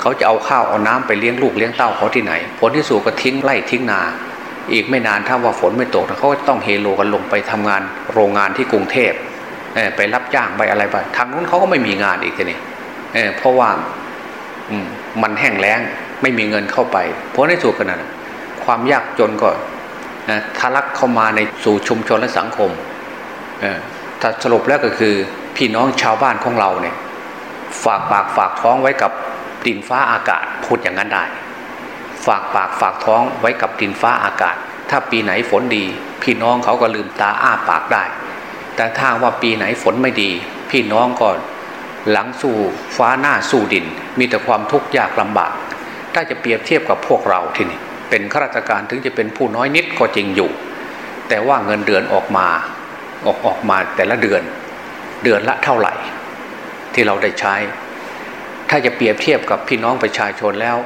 Speaker 1: เขาจะเอาข้าวเอาน้ำไปเลี้ยงลูกเลี้ยงเต้าเขาที่ไหน ผลที่สุดก็ทิ้งไร่ทิ้งนา อีกไม่นานถ้าว่าฝนไม่ตกเขาก็ต้องเฮโลกันลงไปทำงานโรงงานที่กรุงเทพไปรับจ้างไปอะไรไปทางนู้นเขาก็ไม่มีงานอีกทีนี้เพราะว่ามันแห้งแล้ง ไม่มีเงินเข้าไป เพราะในสุดกันนะความยากจนก็ทะลักเข้ามาในสู่ชุมชนและสังคมถ้าสรุปแล้วก็คือพี่น้องชาวบ้านของเราเนี่ยฝากปากฝากท้องไว้กับดินฟ้าอากาศพูดอย่างนั้นได้ ฝากปากฝากท้องไว้กับดินฟ้าอากาศ ถ้าปีไหนฝนดี พี่น้องเขาก็ลืมตาอ้าปากได้ แต่ถ้าว่าปีไหนฝนไม่ดี พี่น้องก็หลังสู่ฟ้าหน้าสู่ดิน มีแต่ความทุกข์ยากลำบาก ถ้าจะเปรียบเทียบกับพวกเราที่นี่เป็นข้าราชการถึงจะเป็นผู้น้อยนิดก็จริงอยู่ แต่ว่าเงินเดือนออกมาออกออกมาแต่ละเดือน เดือนละเท่าไหร่ ที่เราได้ใช้ ถ้าจะเปรียบเทียบกับพี่น้องประชาชนแล้ว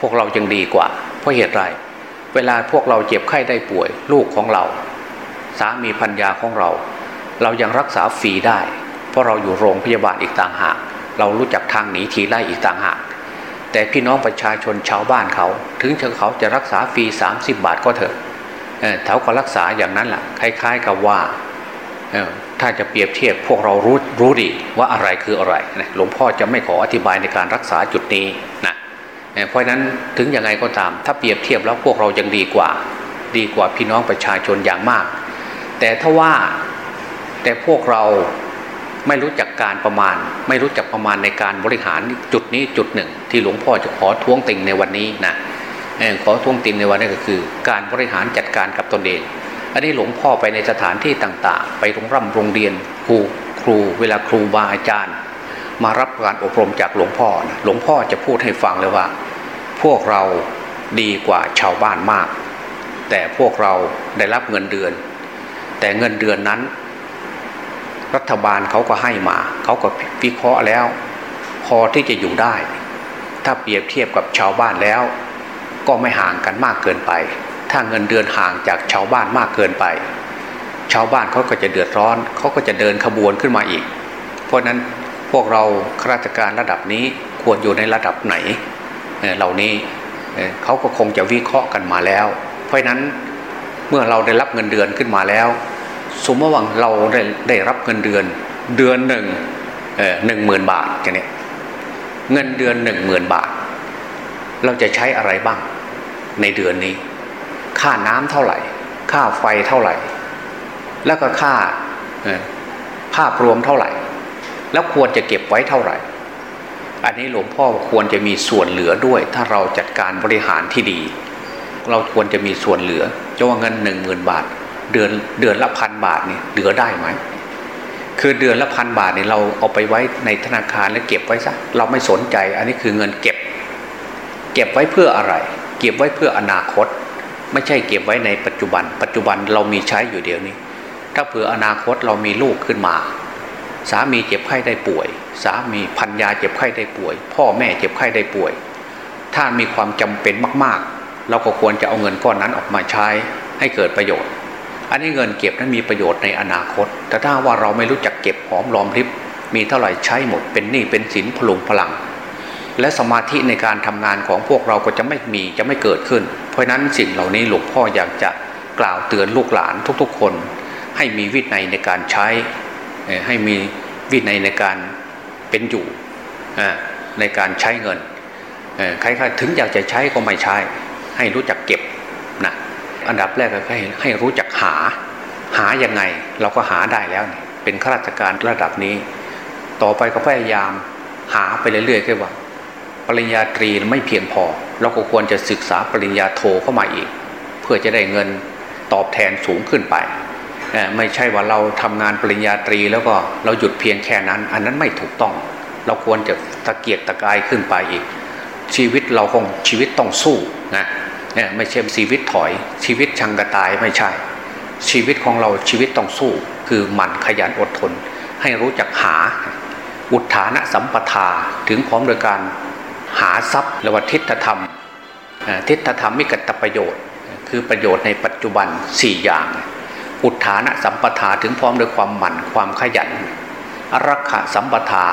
Speaker 1: พวกเรายังดีกว่า เพราะเหตุไรเวลาพวกเราเจ็บไข้ได้ป่วย ลูกของเรา สามีพัญญาของเรา เรายังรักษาฟรีได้ เพราะเราอยู่โรงพยาบาลอีกต่างหาก เรารู้จักทางหนีทีไล่อีกต่างหาก แต่พี่น้องประชาชนชาวบ้านเขา ถึงเขาจะรักษาฟรี 30 บาทก็เถอะเขาก็รักษาอย่างนั้นแหละคล้ายๆกับว่าถ้าจะเปรียบเทียบพวกเรารู้รู้ดีว่าอะไรคืออะไรนะหลวงพ่อจะไม่ขออธิบายในการรักษาจุดนี้นะเพราะนั้นถึงยังไงก็ตาม ถ้าเปรียบเทียบแล้วพวกเรายังดีกว่า ดีกว่าพี่น้องประชาชนอย่างมาก แต่ถ้าว่าแต่พวกเรา ไม่รู้จักการประมาณ ไม่รู้จักประมาณในการบริหารจุดนี้จุดหนึ่ง ที่หลวงพ่อจะขอท้วงติงในวันนี้นะขอท้วงติงในวันนี้ก็คือ การบริหารจัดการกับตนเอง อันนี้หลวงพ่อไปในสถานที่ต่างๆ ไปโรงร่ำโรงเรียนครูครู เวลาครูบาอาจารย์ มารับการอบรมจากหลวงพ่อนะหลวงพ่อจะพูดให้ฟังเลยว่า พวกเราดีกว่าชาวบ้านมาก แต่พวกเราได้รับเงินเดือน แต่เงินเดือนนั้น รัฐบาลเขาก็ให้มา เขาก็วิเคราะห์แล้ว พอที่จะอยู่ได้ ถ้าเปรียบเทียบกับชาวบ้านแล้ว ก็ไม่ห่างกันมากเกินไป ถ้าเงินเดือนห่างจากชาวบ้านมากเกินไป ชาวบ้านเขาก็จะเดือดร้อน เขาก็จะเดินขบวนขึ้นมาอีก เพราะนั้นพวกเราข้าราชการระดับนี้ควรอยู่ในระดับไหนเหล่านี้เขาก็คงจะวิเคราะห์กันมาแล้ว เพราะนั้นเมื่อเราได้รับเงินเดือนขึ้นมาแล้ว สมมติว่าเราได้ได้รับเงินเดือนเดือนหนึ่งหนึ่งหมื่นบาทกันเนี่ยเงินเดือนหนึ่งหมื่นบาท เราจะใช้อะไรบ้างในเดือนนี้ ค่าน้ำเท่าไหร่ ค่าไฟเท่าไหร่ แล้วก็ค่าภาพรวมเท่าไหร่ แล้วควรจะเก็บไว้เท่าไหร่ อันนี้หลวงพ่อควรจะมีส่วนเหลือด้วย ถ้าเราจัดการบริหารที่ดี เราควรจะมีส่วนเหลือจะว่าเงินหนึ่งหมื่นบาท เดือนเดือนละพันบาทนี่เหลือได้ไหมคือเดือนละพันบาทนี่เราเอาไปไว้ในธนาคารแล้วเก็บไว้ซะเราไม่สนใจ อันนี้คือเงินเก็บ เก็บไว้เพื่ออะไร เก็บไว้เพื่ออนาคต ไม่ใช่เก็บไว้ในปัจจุบัน ปัจจุบันเรามีใช้อยู่เดียวนี้ ถ้าเผื่ออนาคตเรามีลูกขึ้นมา สามีเจ็บไข้ได้ป่วย สามีพันยาเจ็บไข้ได้ป่วย พ่อแม่เจ็บไข้ได้ป่วย ถ้ามีความจำเป็นมาก ๆ เราก็ควรจะเอาเงินก้อนนั้นออกมาใช้ให้เกิดประโยชน์ อันนี้เงินเก็บนั้นมีประโยชน์ในอนาคต แต่ถ้าว่าเราไม่รู้จักเก็บหอมรอมริบ มีเท่าไหร่ใช้หมดเป็นหนี้เป็นสินพลุงพลัง และสมาธิในการทำงานของพวกเราก็จะไม่มีจะไม่เกิดขึ้น เพราะนั้นสิ่งเหล่านี้หลวงพ่ออยากจะกล่าวเตือนลูกหลานทุกๆ คน ให้มีวินัยในการใช้ ให้มีวินัยในการเป็นอยู่ในการใช้เงินใครๆถึงอยากจะใช้ก็ไม่ใช้ ให้รู้จักเก็บนะ อันดับแรกก็ให้ให้รู้จักหา หายังไง เราก็หาได้แล้ว เป็นข้าราชการระดับนี้ ต่อไปก็พยายามหาไปเรื่อยๆแค่ว่า ปริญญาตรีไม่เพียงพอ เราก็ควรจะศึกษาปริญญาโทเข้ามาอีก เพื่อจะได้เงินตอบแทนสูงขึ้นไป ไม่ใช่ว่าเราทำงานปริญญาตรีแล้วก็เราหยุดเพียงแค่นั้น อันนั้นไม่ถูกต้อง เราควรจะตะเกียกตะกายขึ้นไปอีก ชีวิตเราคงชีวิตต้องสู้นะ เนี่ยไม่ใช่ชีวิตถอย ชีวิตชังกระตายไม่ใช่ ชีวิตของเราชีวิตต้องสู้ คือหมั่นขยันอดทน ให้รู้จักหา อุทานะสัมปทาถึงพร้อมโดยการหาทรัพย์และวัทิฏฐธรรมทิฏฐธรรมมิกตประโยชน์ คือประโยชน์ในปัจจุบัน 4 อย่าง อุทานะสัมปทาถึงพร้อมโดยความหมั่นความขยันอรักขะสัมปทา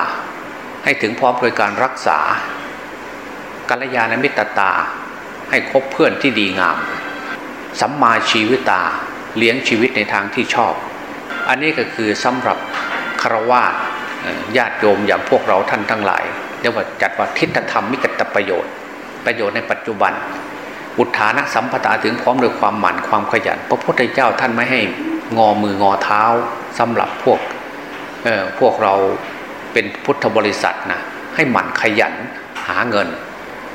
Speaker 1: ให้ถึงพร้อมโดยการรักษากัลยาณมิตรตา ให้คบเพื่อนที่ดีงาม สัมมาชีวิตาเลี้ยงชีวิตในทางที่ชอบ อันนี้ก็คือสำหรับคารวะญาติโยมอย่างพวกเราท่านทั้งหลายเรียกว่าจัดว่าทิฏฐธรรมมิกตประโยชน์ ประโยชน์ในปัจจุบัน อุทานะสัมปทาถึงพร้อมด้วยความหมั่นความขยัน พระพุทธเจ้าท่านไม่ให้งอมืองอเท้าสำหรับพวกพวกเราเป็นพุทธบริษัทนะให้หมั่นขยันหาเงิน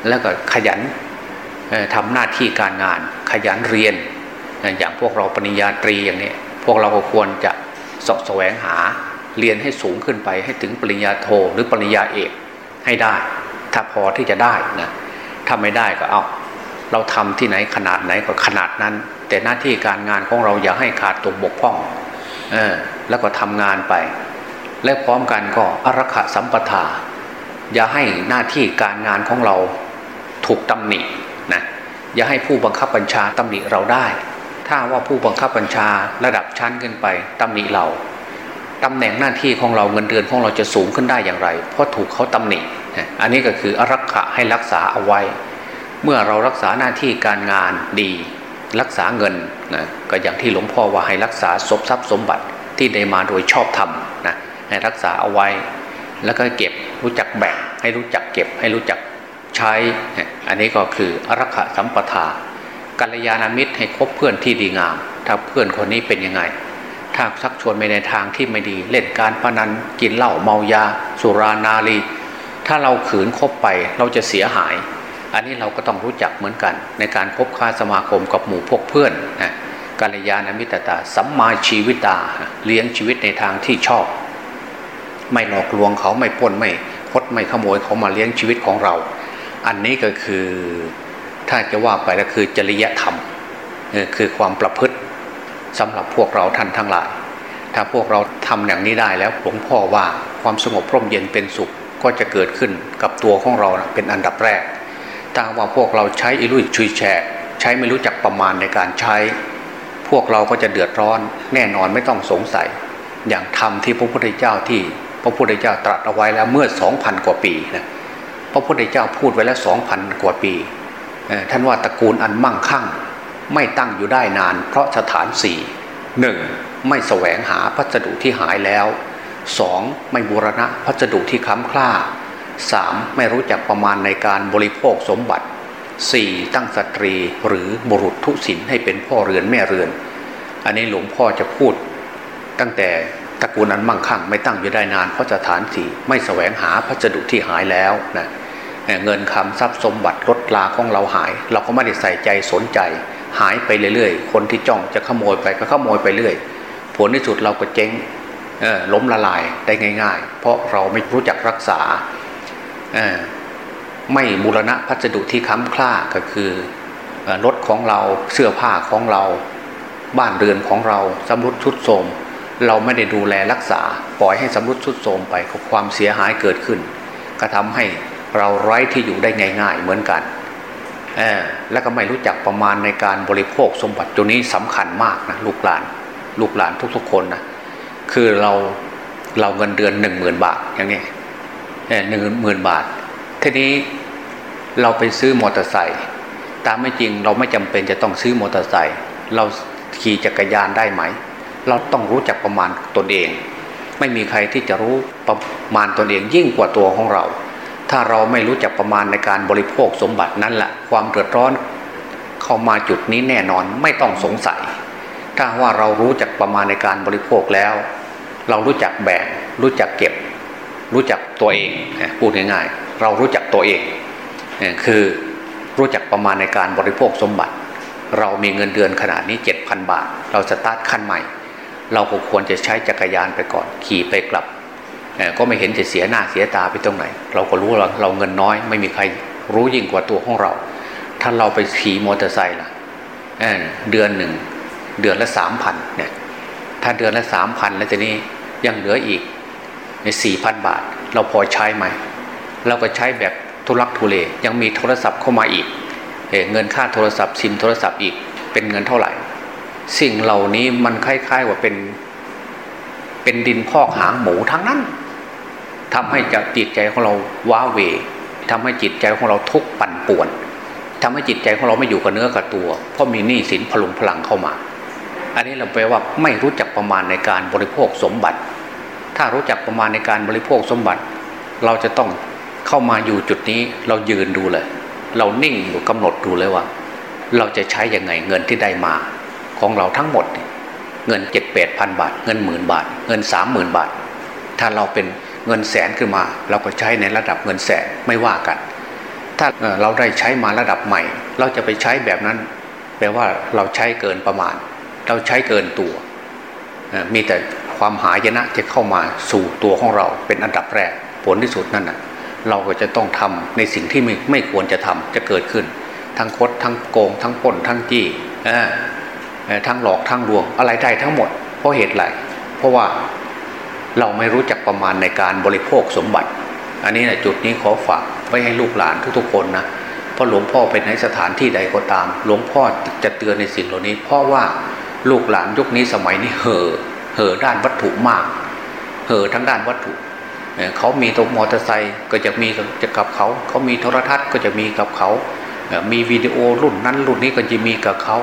Speaker 1: แล้วก็ขยัน ทำหน้าที่การงานขยันเรียน อย่างพวกเราปริญญาตรีอย่างนี้พวกเราก็ควรจะสะแสวงหาเรียนให้สูงขึ้นไปให้ถึงปริญญาโทหรือปริญญาเอกให้ได้ ถ้าพอที่จะได้นะถ้าไม่ได้ก็เอาเราทำที่ไหนขนาดไหนก็ขนาดนั้น แต่หน้าที่การงานของเราอย่าให้ขาดตกบกพร่องเออแล้วก็ทำงานไป และพร้อมกันก็อรักขสัมปทา อย่าให้หน้าที่การงานของเราถูกตำหนิ นะอย่าให้ผู้บังคับบัญชาตำหนิเราได้ ถ้าว่าผู้บังคับบัญชาระดับชั้นขึ้นไปตำหนิเราตำแหน่งหน้าที่ของเราเงินเดือนของเราจะสูงขึ้นได้อย่างไร เพราะถูกเขาตำหนิอันนี้ก็คืออรักขะให้รักษาเอาไว้ เมื่อเรารักษาหน้าที่การงานดี รักษาเงินนะก็อย่างที่หลวงพ่อว่าให้รักษาทรัพย์สมบัติที่ได้มาโดยชอบธรรมนะให้รักษาเอาไว้ แล้วก็เก็บรู้จักแบ่งให้รู้จักเก็บให้รู้จัก ใช้ อันนี้ก็คืออรักขสัมปทากัลยาณมิตรให้คบเพื่อนที่ดีงาม ถ้าเพื่อนคนนี้เป็นยังไง ถ้าชักชวนไปในทางที่ไม่ดี เล่นการพนันกินเหล้าเมายา สุรานารี ถ้าเราขืนคบไปเราจะเสียหาย อันนี้เราก็ต้องรู้จักเหมือนกัน ในการคบค้าสมาคมกับหมู่พวกเพื่อนนะกาลยานามิตรตาสัมมาชีวิตา เลี้ยงชีวิตในทางที่ชอบ ไม่หลอกลวงเขาไม่ป้นไม่คดไม่ขโมยเขามาเลี้ยงชีวิตของเรา อันนี้ก็คือถ้าจะว่าไปก็คือจริยธรรมคือความประพฤติสำหรับพวกเราท่านทั้งหลาย ถ้าพวกเราทำอย่างนี้ได้แล้วหลวงพ่อว่าความสงบพร่มเย็นเป็นสุขก็จะเกิดขึ้นกับตัวของเราเป็นอันดับแรกถ้าว่าพวกเราใช้อิรุ่ยชุยแฉกใช้ไม่รู้จักประมาณในการใช้ พวกเราก็จะเดือดร้อนแน่นอนไม่ต้องสงสัย อย่างธรรมที่พระพุทธเจ้าที่พระพุทธเจ้าตรัสเอาไว้แล้วเมื่อสองพันกว่าปีนะ ระพุทธเจ้าพูดไว้แล้วสองพันกว่าปี ท่านว่าตระกูลอันมั่งคั่ง ไม่ตั้งอยู่ได้นาน เพราะสถานสี่หนึ่งไม่แสวงหาพัสดุที่หายแล้วสองไม่บูรณะพัสดุที่ค้ำคล้าสามไม่รู้จักประมาณในการบริโภคสมบัติสี่ตั้งสตรีหรือบุรุษทุศินให้เป็นพ่อเรือนแม่เรือน อันนี้หลวงพ่อจะพูด ตั้งแต่ตระกูลนั้นมั่งคั่ง ไม่ตั้งอยู่ได้นานเพราะสถานสี่ไม่แสวงหาพัสดุที่หายแล้วนะ เงินคำทรัพย์สมบัติรถลาของเราหาย เราก็ไม่ได้ใส่ใจสนใจ หายไปเรื่อยๆ คนที่จ้องจะขโมยไปก็ขโมยไปเรื่อย ผลที่สุดเราก็เจ๊งล้มละลายได้ง่าย ๆ เพราะเราไม่รู้จักรักษาไม่บูรณะพัสดุที่ค้ำคล้าก็คือรถของเราเสื้อผ้าของเรา บ้านเรือนของเราสำรุดชุดโทมเราไม่ได้ดูแลรักษา ปล่อยให้สำรุดชุดโทมไปความเสียหายเกิดขึ้น ก็ทำให้ เราไร้ที่อยู่ได้ง่าย ๆ เหมือนกันแล้วก็ไม่รู้จักประมาณในการบริโภคสมบัติตัวนี้สำคัญมากนะลูกหลาน ลูกหลานทุกๆคนนะคือเราเราเงินเดือนหนึ่งหมื่นบาทอย่างนี้หนึ่งหมื่นบาททีนี้เราไปซื้อมอเตอร์ไซค์ตามไม่จริงเราไม่จำเป็นจะต้องซื้อมอเตอร์ไซค์เราขี่จักรยานได้ไหม เราต้องรู้จักประมาณตนเอง ไม่มีใครที่จะรู้ประมาณตนเองยิ่งกว่าตัวของเรา ถ้าเราไม่รู้จักประมาณในการบริโภคสมบัตินั่นแหละความเดือดร้อนเข้ามาจุดนี้แน่นอนไม่ต้องสงสัย ถ้าว่าเรารู้จักประมาณในการบริโภคแล้ว เรารู้จักแบ่งรู้จักเก็บ รู้จักตัวเองพูดง่ายๆ เรารู้จักตัวเอง คือรู้จักประมาณในการบริโภคสมบัติ เรามีเงินเดือนขนาดนี้ 7,000 บาท เราสตาร์ทขั้นใหม่ เราก็ควรจะใช้จักรยานไปก่อน ขี่ไปกลับ ก็ไม่เห็นจะเสียหน้าเสียตาไปตรงไหน เราก็รู้ว่าเราเงินน้อย ไม่มีใครรู้ยิ่งกว่าตัวของเรา ถ้าเราไปขี่มอเตอร์ไซค์ล่ะเเดือนหนึ่งเดือนละสามพันเนี่ยถ้าเดือนละสามพันแล้วทีนี้ยังเหลืออีกในสี่พันบาท เราพอใช้ไหมเราก็ใช้แบบทุลักทุเลยังมีโทรศัพท์เข้ามาอีกเเงินค่าโทรศัพท์ซิมโทรศัพท์อีกเป็นเงินเท่าไหร่ สิ่งเหล่านี้มันคล้ายๆว่าเป็นเป็นดินพอกหางหมูทั้งนั้น ทำให้จิตใจของเราว้าเวทำให้จิตใจของเราทุกข์ปั่นป่วนทำให้จิตใจของเราไม่อยู่กับเนื้อกับตัว เพราะมีหนี้สินพลุงพลังเข้ามา อันนี้เราแปลว่าไม่รู้จักประมาณในการบริโภคสมบัติ ถ้ารู้จักประมาณในการบริโภคสมบัติ เราจะต้องเข้ามาอยู่จุดนี้เรายืนดูเลย เรานิ่งอยู่กำหนดดูเลยว่า เราจะใช้ยังไงเงินที่ได้มา ของเราทั้งหมด เงินเจ็ดแปดพันบาท เงินหมื่นบาท เงินสามหมื่นบาท ถ้าเราเป็น เงินแสนขึ้นมา เราก็ใช้ในระดับเงินแสนไม่ว่ากัน ถ้าเราได้ใช้มาระดับใหม่ เราจะไปใช้แบบนั้น แปลว่าเราใช้เกินประมาณ เราใช้เกินตัว มีแต่ความหายนะจะเข้ามาสู่ตัวของเราเป็นอันดับแรกผลที่สุดนั่นนะเราก็จะต้องทำในสิ่งที่ไม่ไม่ควรจะทำจะเกิดขึ้น ทั้งคดทั้งโกง ทั้งป่นทั้งจี้ทั้งหลอกทั้งลวงอะไรได้ทั้งหมด เพราะเหตุไรเพราะว่า เราไม่รู้จักประมาณในการบริโภคสมบัติ อันนี้นะจุดนี้ขอฝากไว้ให้ลูกหลานทุกๆคนนะเพราะหลวงพ่อไปในสถานที่ใดก็ตาม หลวงพ่อจะเตือนในสิ่งเหล่านี้ เพราะว่าลูกหลานยุคนี้สมัยนี้เห่อเห่อด้านวัตถุมาก เห่อทั้งด้านวัตถุเขามีตัวมอเตอร์ไซค์ก็จะมีจะกับเขา เขามีโทรทัศน์ก็จะมีกับเขา มีวิดีโอรุ่นนั้นรุ่นนี้ก็จะมีกับเขา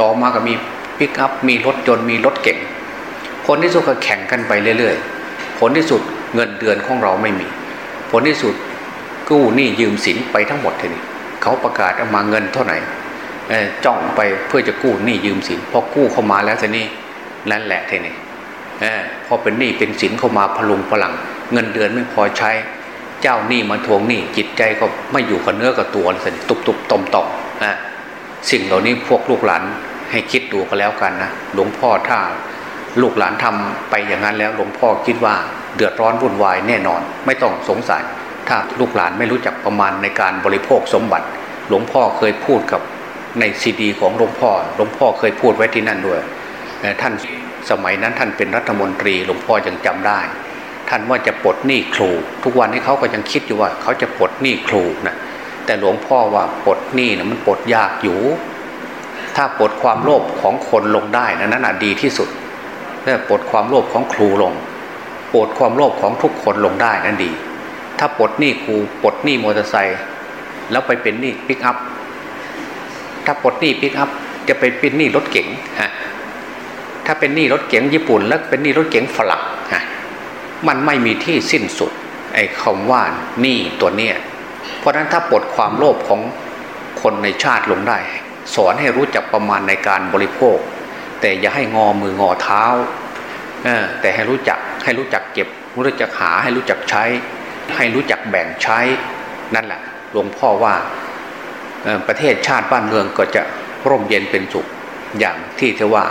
Speaker 1: ต่อมาก็มีปิกอัพมีรถยนต์มีรถเก่ง ผลที่สุดก็แข่งกันไปเรื่อยๆ ผลที่สุดเงินเดือนของเราไม่มี ผลที่สุดกู้หนี้ยืมสินไปทั้งหมดทีนี้เขาประกาศออกมาเงินเท่าไหร่จ้องไปเพื่อจะกู้หนี้ยืมสินพอกู้เข้ามาแล้วทีนี้นั่นแหละทีนี้พอเป็นหนี้เป็นสินเข้ามาพลุงพลัง เงินเดือนไม่พอใช้ เจ้าหนี้มาทวงหนี้จิตใจก็ไม่อยู่กับเนื้อกับตัวเลยตุบตุบตอมตอมนะสิ่งเหล่านี้พวกลูกหลานให้คิดดูก็แล้วกันนะหลวงพ่อถ้า ลูกหลานทำไปอย่างนั้นแล้วหลวงพ่อคิดว่าเดือดร้อนวุ่นวายแน่นอน ไม่ต้องสงสัย ถ้าลูกหลานไม่รู้จักประมาณในการบริโภคสมบัติ หลวงพ่อเคยพูดกับในซีดี ของหลวงพ่อ หลวงพ่อเคยพูดไว้ที่นั่นด้วยท่านสมัยนั้นท่านเป็นรัฐมนตรีหลวงพ่อยังจำได้ ท่านว่าจะปลดหนี้ครู ทุกวันนี้เขาก็ยังคิดอยู่ว่าเขาจะปลดหนี้ครูนะแต่หลวงพ่อว่าปลดหนี้นะมันปลดยากอยู่ ถ้าปลดความโลภของคนลงได้นะนั่นดีที่สุด ปลดความโลภของครูลงปลดความโลภของทุกคนลงได้นั่นดี ถ้าปลดหนี้ครูปลดหนี้มอเตอร์ไซค์แล้วไปเป็นหนี้ปิกอัพถ้าปลดหนี้ปิกอัพจะไปเป็นหนี้รถเก๋งฮะถ้าเป็นหนี้รถเก๋งญี่ปุ่น แล้วเป็นหนี้รถเก๋งฝรั่งฮะมันไม่มีที่สิ้นสุดไอ้คำว่าหนี้ตัวเนี้ยเพราะฉะนั้นถ้าปลดความโลภของคนในชาติลงได้ สอนให้รู้จักประมาณในการบริโภค แต่อย่าให้งอมืองอเท้าแต่ให้รู้จักให้รู้จักเก็บรู้จักหาให้รู้จักใช้ ให้รู้จักแบ่งใช้นั่นแหละหลวงพ่อว่าประเทศชาติบ้านเมืองก็จะร่มเย็นเป็นสุขอย่างที่เทว่า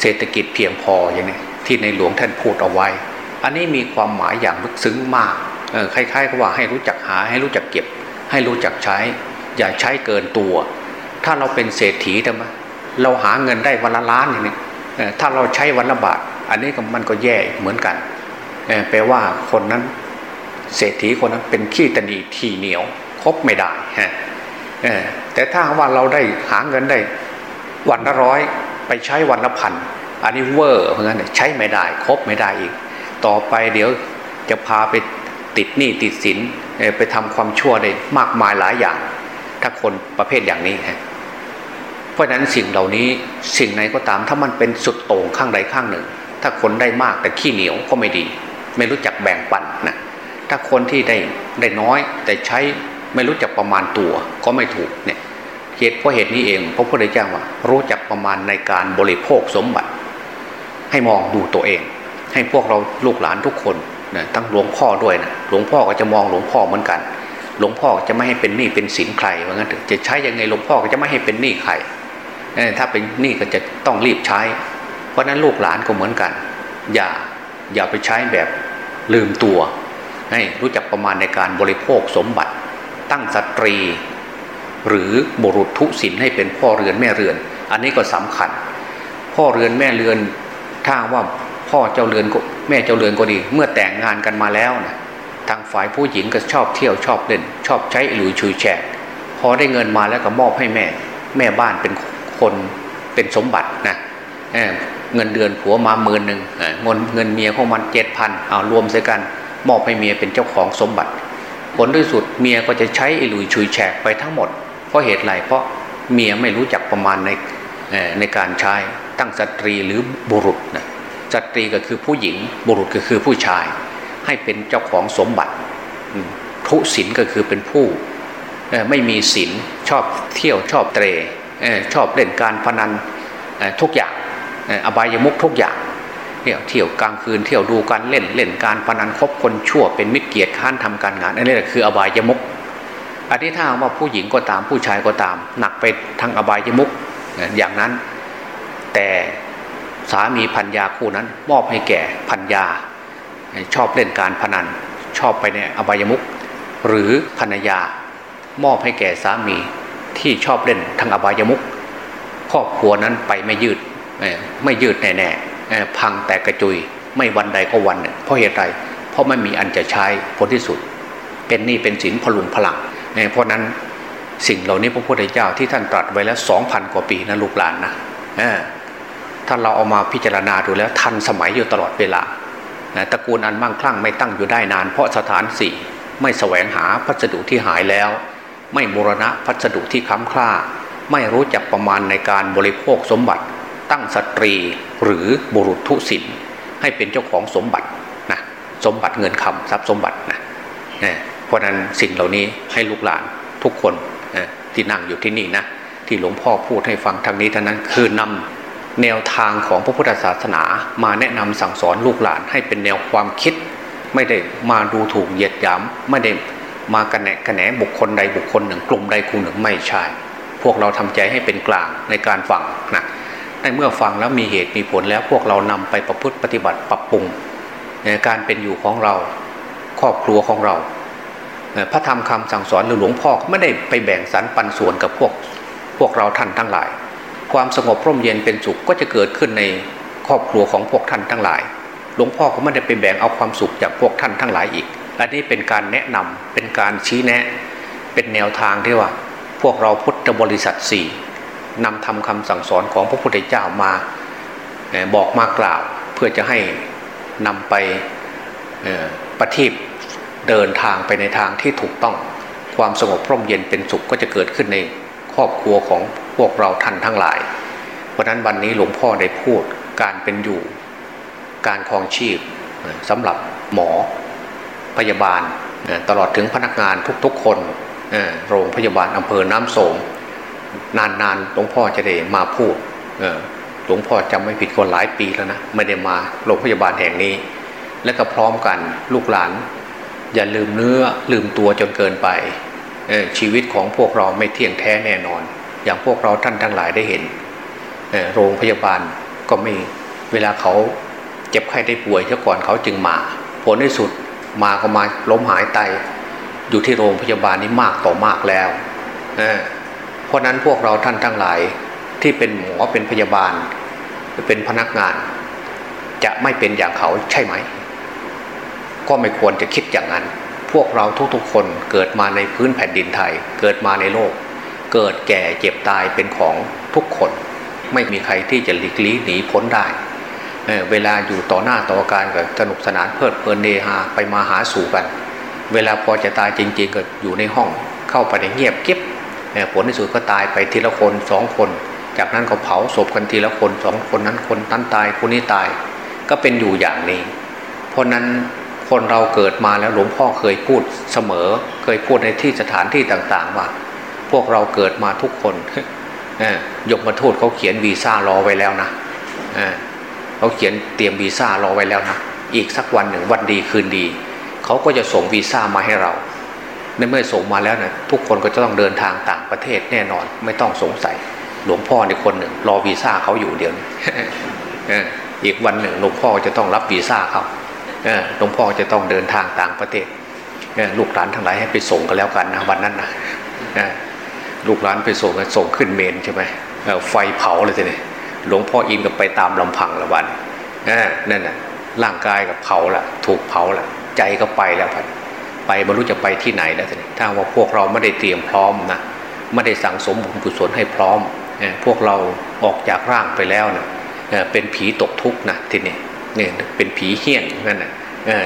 Speaker 1: เศรษฐกิจเพียงพออย่างนี้ที่ในหลวงท่านพูดเอาไว้ อันนี้มีความหมายอย่างลึกซึ้งมากคล้ายๆกับว่าให้รู้จักหาให้รู้จักเก็บ ให้รู้จักใช้ อย่าใช้เกินตัว ถ้าเราเป็นเศรษฐีทำไม เราหาเงินได้วันละล้านอย่างนี้ถ้าเราใช้วันละบาท อันนี้มันก็แย่เหมือนกันแปลว่าคนนั้น เศรษฐีคนนั้นเป็นขี้ตนีทีเหนียวคบไม่ได้ฮะแต่ถ้าว่าเราได้หาเงินได้วันละร้อยไปใช้วันละพันอันนี้เวอร์เพราะงั้นใช้ไม่ได้ครบไม่ได้อีก ต่อไปเดี๋ยวจะพาไปติดหนี้ติดสินไปทำความชั่วได้มากมายหลายอย่าง ถ้าคนประเภทอย่างนี้ฮะ เพราะฉะนั้นสิ่งเหล่านี้สิ่งไหนก็ตามถ้ามันเป็นสุดโต่งข้างใดข้างหนึ่ง ถ้าคนได้มากแต่ขี้เหนียวก็ไม่ดี ไม่รู้จักแบ่งปันนะถ้าคนที่ได้ได้น้อยแต่ใช้ไม่รู้จักประมาณตัวก็ไม่ถูกเนี่ยเหตุเพราะเหตุนี้เองพระพุทธเจ้าว่า รู้จักประมาณในการบริโภคสมบัติ ให้มองดูตัวเอง ให้พวกเราลูกหลานทุกคนนะตั้งหลวงพ่อด้วยนะหลวงพ่อก็จะมองหลวงพ่อเหมือนกัน หลวงพ่อจะไม่ให้เป็นหนี้เป็นสินใครว่างั้นจะใช้ยังไงหลวงพ่อก็จะไม่ให้เป็นหนี้ใคร ถ้าเป็นนี้ก็จะต้องรีบใช้ เพราะนั้นลูกหลานก็เหมือนกัน อย่าอย่าไปใช้แบบลืมตัว ให้รู้จักประมาณในการบริโภคสมบัติ ตั้งสตรี หรือบุรุษทุศิลให้เป็นพ่อเรือนแม่เรือน อันนี้ก็สำคัญ พ่อเรือนแม่เรือนถ้าว่าพ่อเจ้าเรือนก็แม่เจ้าเรือนก็ดี เมื่อแต่งงานกันมาแล้วนะทางฝ่ายผู้หญิงก็ชอบเที่ยวชอบเล่น ชอบใช้หลุยชุยแฉกพอได้เงินมาแล้วก็มอบให้แม่ แม่บ้านเป็น คนเป็นสมบัตินะเเงินเดือนผัวมาหมื่นหนึ่งเงินเงินเมียของมันเจ็ดพันเอารวมใส่กัน มอบให้เมียเป็นเจ้าของสมบัติ ผลที่สุดเมียก็จะใช้อิลุยชุยแฉกไปทั้งหมด เพราะเหตุไรเพราะเมียไม่รู้จักประมาณในในการใช้ตั้งสตรีหรือบุรุษนะสตรีก็คือผู้หญิงบุรุษก็คือผู้ชาย ให้เป็นเจ้าของสมบัติทุศินก็คือเป็นผู้ไม่มีศินชอบเที่ยวชอบเตร ชอบเล่นการพนันทุกอย่างอบายมุกทุกอย่างเที่ยวเที่ยวกลางคืนเที่ยวดูการเล่นเล่นการพนันคบคนชั่วเป็นมิตรเกียรติข้านทำการงาน อันนี้แหละคืออบายมุกอันนี้ถ้าว่าผู้หญิงก็ตามผู้ชายก็ตาม หนักไปทางอบายมุกอย่างนั้น แต่สามีพัญญาคู่นั้น มอบให้แก่พัญญาชอบเล่นการพนันชอบไปในอบายมุกหรือภรรยามอบให้แก่สามี ที่ชอบเล่นทางอบายมุกครอบครัวนั้นไปไม่ยืดไม่ยืดแน่ๆพังแต่กระจุยไม่วันใดก็วันหนึ่งเพราะเหตุใดเพราะไม่มีอันจะใช้ผลที่สุด เป็นนี่เป็นสินพลุงพลังเพราะนั้นสิ่งเหล่านี้พระพุทธเจ้าที่ท่านตรัสไว้แล้วสองพันกว่าปีนะลูกหลานนะถ้าเราเอามาพิจารณาดูแล้วทันสมัยอยู่ตลอดเวลาตระกูลอันมั่งคลั่งไม่ตั้งอยู่ได้นาน เพราะสถานสี่ไม่แสวงหาพัสดุที่หายแล้ว ไม่บูรณะพัสดุที่ค้ำคล้าไม่รู้จักประมาณในการบริโภคสมบัติ ตั้งสตรีหรือบุรุษทุศิลให้เป็นเจ้าของสมบัตินะสมบัติเงินคำทรัพย์สมบัตินะเพราะนั้นสิ่งเหล่านี้ให้ลูกหลานทุกคนที่นั่งอยู่ที่นี่นะที่หลวงพ่อพูดให้ฟังทางนี้ท่านั้นคือนำแนวทางของพระพุทธศาสนามาแนะนำสั่งสอนลูกหลานให้เป็นแนวความคิด ไม่ได้มาดูถูกเหยียดหยามไม่ได้ มากระแนกระแหนบุคคลใดบุคคลหนึ่ง กลุ่มใดกลุ่มหนึ่งไม่ใช่ พวกเราทำใจให้เป็นกลางในการฟังนะในเมื่อฟังแล้วมีเหตุมีผลแล้วพวกเรานำไปประพฤติปฏิบัติปรับปรุงการเป็นอยู่ของเราครอบครัวของเราพระธรรมคำสั่งสอนหรือหลวงพ่อไม่ได้ไปแบ่งสรรปันส่วนกับพวกพวกเราท่านทั้งหลาย ความสงบร่มเย็นเป็นสุขก็จะเกิดขึ้นในครอบครัวของพวกท่านทั้งหลาย หลวงพ่อก็ไม่ได้ไปแบ่งเอาความสุขจากพวกท่านทั้งหลายอีก อันนี้เป็นการแนะนำเป็นการชี้แนะ เป็นแนวทางที่ว่า พวกเราพุทธบริษัทสี่นำทำคำสั่งสอนของพระพุทธเจ้ามาบอกมากล่าว เพื่อจะให้นำไปประทีปเดินทางไปในทางที่ถูกต้องความสงบร่มเย็นเป็นสุขก็จะเกิดขึ้นในครอบครัวของพวกเราท่านทั้งหลาย เพราะนั้นวันนี้หลวงพ่อได้พูดการเป็นอยู่ การคลองชีพสำหรับหมอ พยาบาล ตลอดถึงพนักงานทุกๆคนโรงพยาบาลอำเภอน้ำโสมนานๆหลวงพ่อจะได้มาพูดหลวงพ่อจำไม่ผิดคนหลายปีแล้วนะไม่ได้มาโรงพยาบาลแห่งนี้ และก็พร้อมกันลูกหลาน อย่าลืมเนื้อลืมตัวจนเกินไปชีวิตของพวกเราไม่เที่ยงแท้แน่นอน อย่างพวกเราท่านทั้งหลายได้เห็นโรงพยาบาลก็ไม่เวลาเขาเจ็บไข้ได้ป่วยเช่ก่อนเขาจึงมา ผลในสุด มาก็มาล้มหายตายอยู่ที่โรงพยาบาลนี้มากต่อมากแล้วเพราะนั้นพวกเราท่านทั้งหลายที่เป็นหมอเป็นพยาบาลเป็นพนักงาน จะไม่เป็นอย่างเขาใช่ไหม ก็ไม่ควรจะคิดอย่างนั้น พวกเราทุกๆคนเกิดมาในพื้นแผ่นดินไทย เกิดมาในโลก เกิดแก่เจ็บตายเป็นของทุกคน ไม่มีใครที่จะหลีกลี่หนีพ้นได้ เเวลาอยู่ต่อหน้าต่อการก็สนุกสนานเพลิดเพลินเนฮาไปมาหาสู่กัน เวลาพอจะตายจริงๆก็อยู่ในห้อง เข้าไปในเงียบเก็บผลที่สุดก็ตายไปทีละคนสองคน จากนั้นก็เผาศพกันทีละคนสองคนนั้นคนนั้นตายคนนี้ตาย ก็เป็นอยู่อย่างนี้ เพราะนั้นคนเราเกิดมาแล้วหลวงพ่อเคยพูดเสมอ เคยพูดในที่สถานที่ต่างๆว่า พวกเราเกิดมาทุกคนยกมาโทษเขาเขียนวีซ่ารอไว้แล้วนะ เขาเขียนเตรียมวีซ่ารอไว้แล้วนะอีกสักวันหนึ่งวันดีคืนดีเขาก็จะส่งวีซ่ามาให้เราในเมื่อส่งมาแล้วนะทุกคนก็จะต้องเดินทางต่างประเทศแน่นอน ไม่ต้องสงสัย หลวงพ่อในคนหนึ่ง รอวีซ่าเขาอยู่เดียวนี้อีกวันหนึ่งหลวงพ่อจะต้องรับวีซ่าเขาหลวงพ่อจะต้องเดินทางต่างประเทศลูกหลานทั้งหลายให้ไปส่งกันแล้วกันนะวันนั้นนะลูกหลานไปส่งกันส่งขึ้นเมนใช่ไหมไฟเผาเลยทีนี้ หลวงพ่ออินก็ไปตามลำพังละวันนั่นน่ะร่างกายกับเผาละถูกเผาละใจก็ไปแล้วพันไปบรรลุจะไปที่ไหนแล้วทีนี้ถ้าว่าพวกเราไม่ได้เตรียมพร้อมนะไม่ได้สั่งสมบุญกุศลให้พร้อม พวกเราออกจากร่างไปแล้วนะเป็นผีตกทุกข์นะทีนี้เนี่ยเป็นผีเฮี้ยนนั่นนะ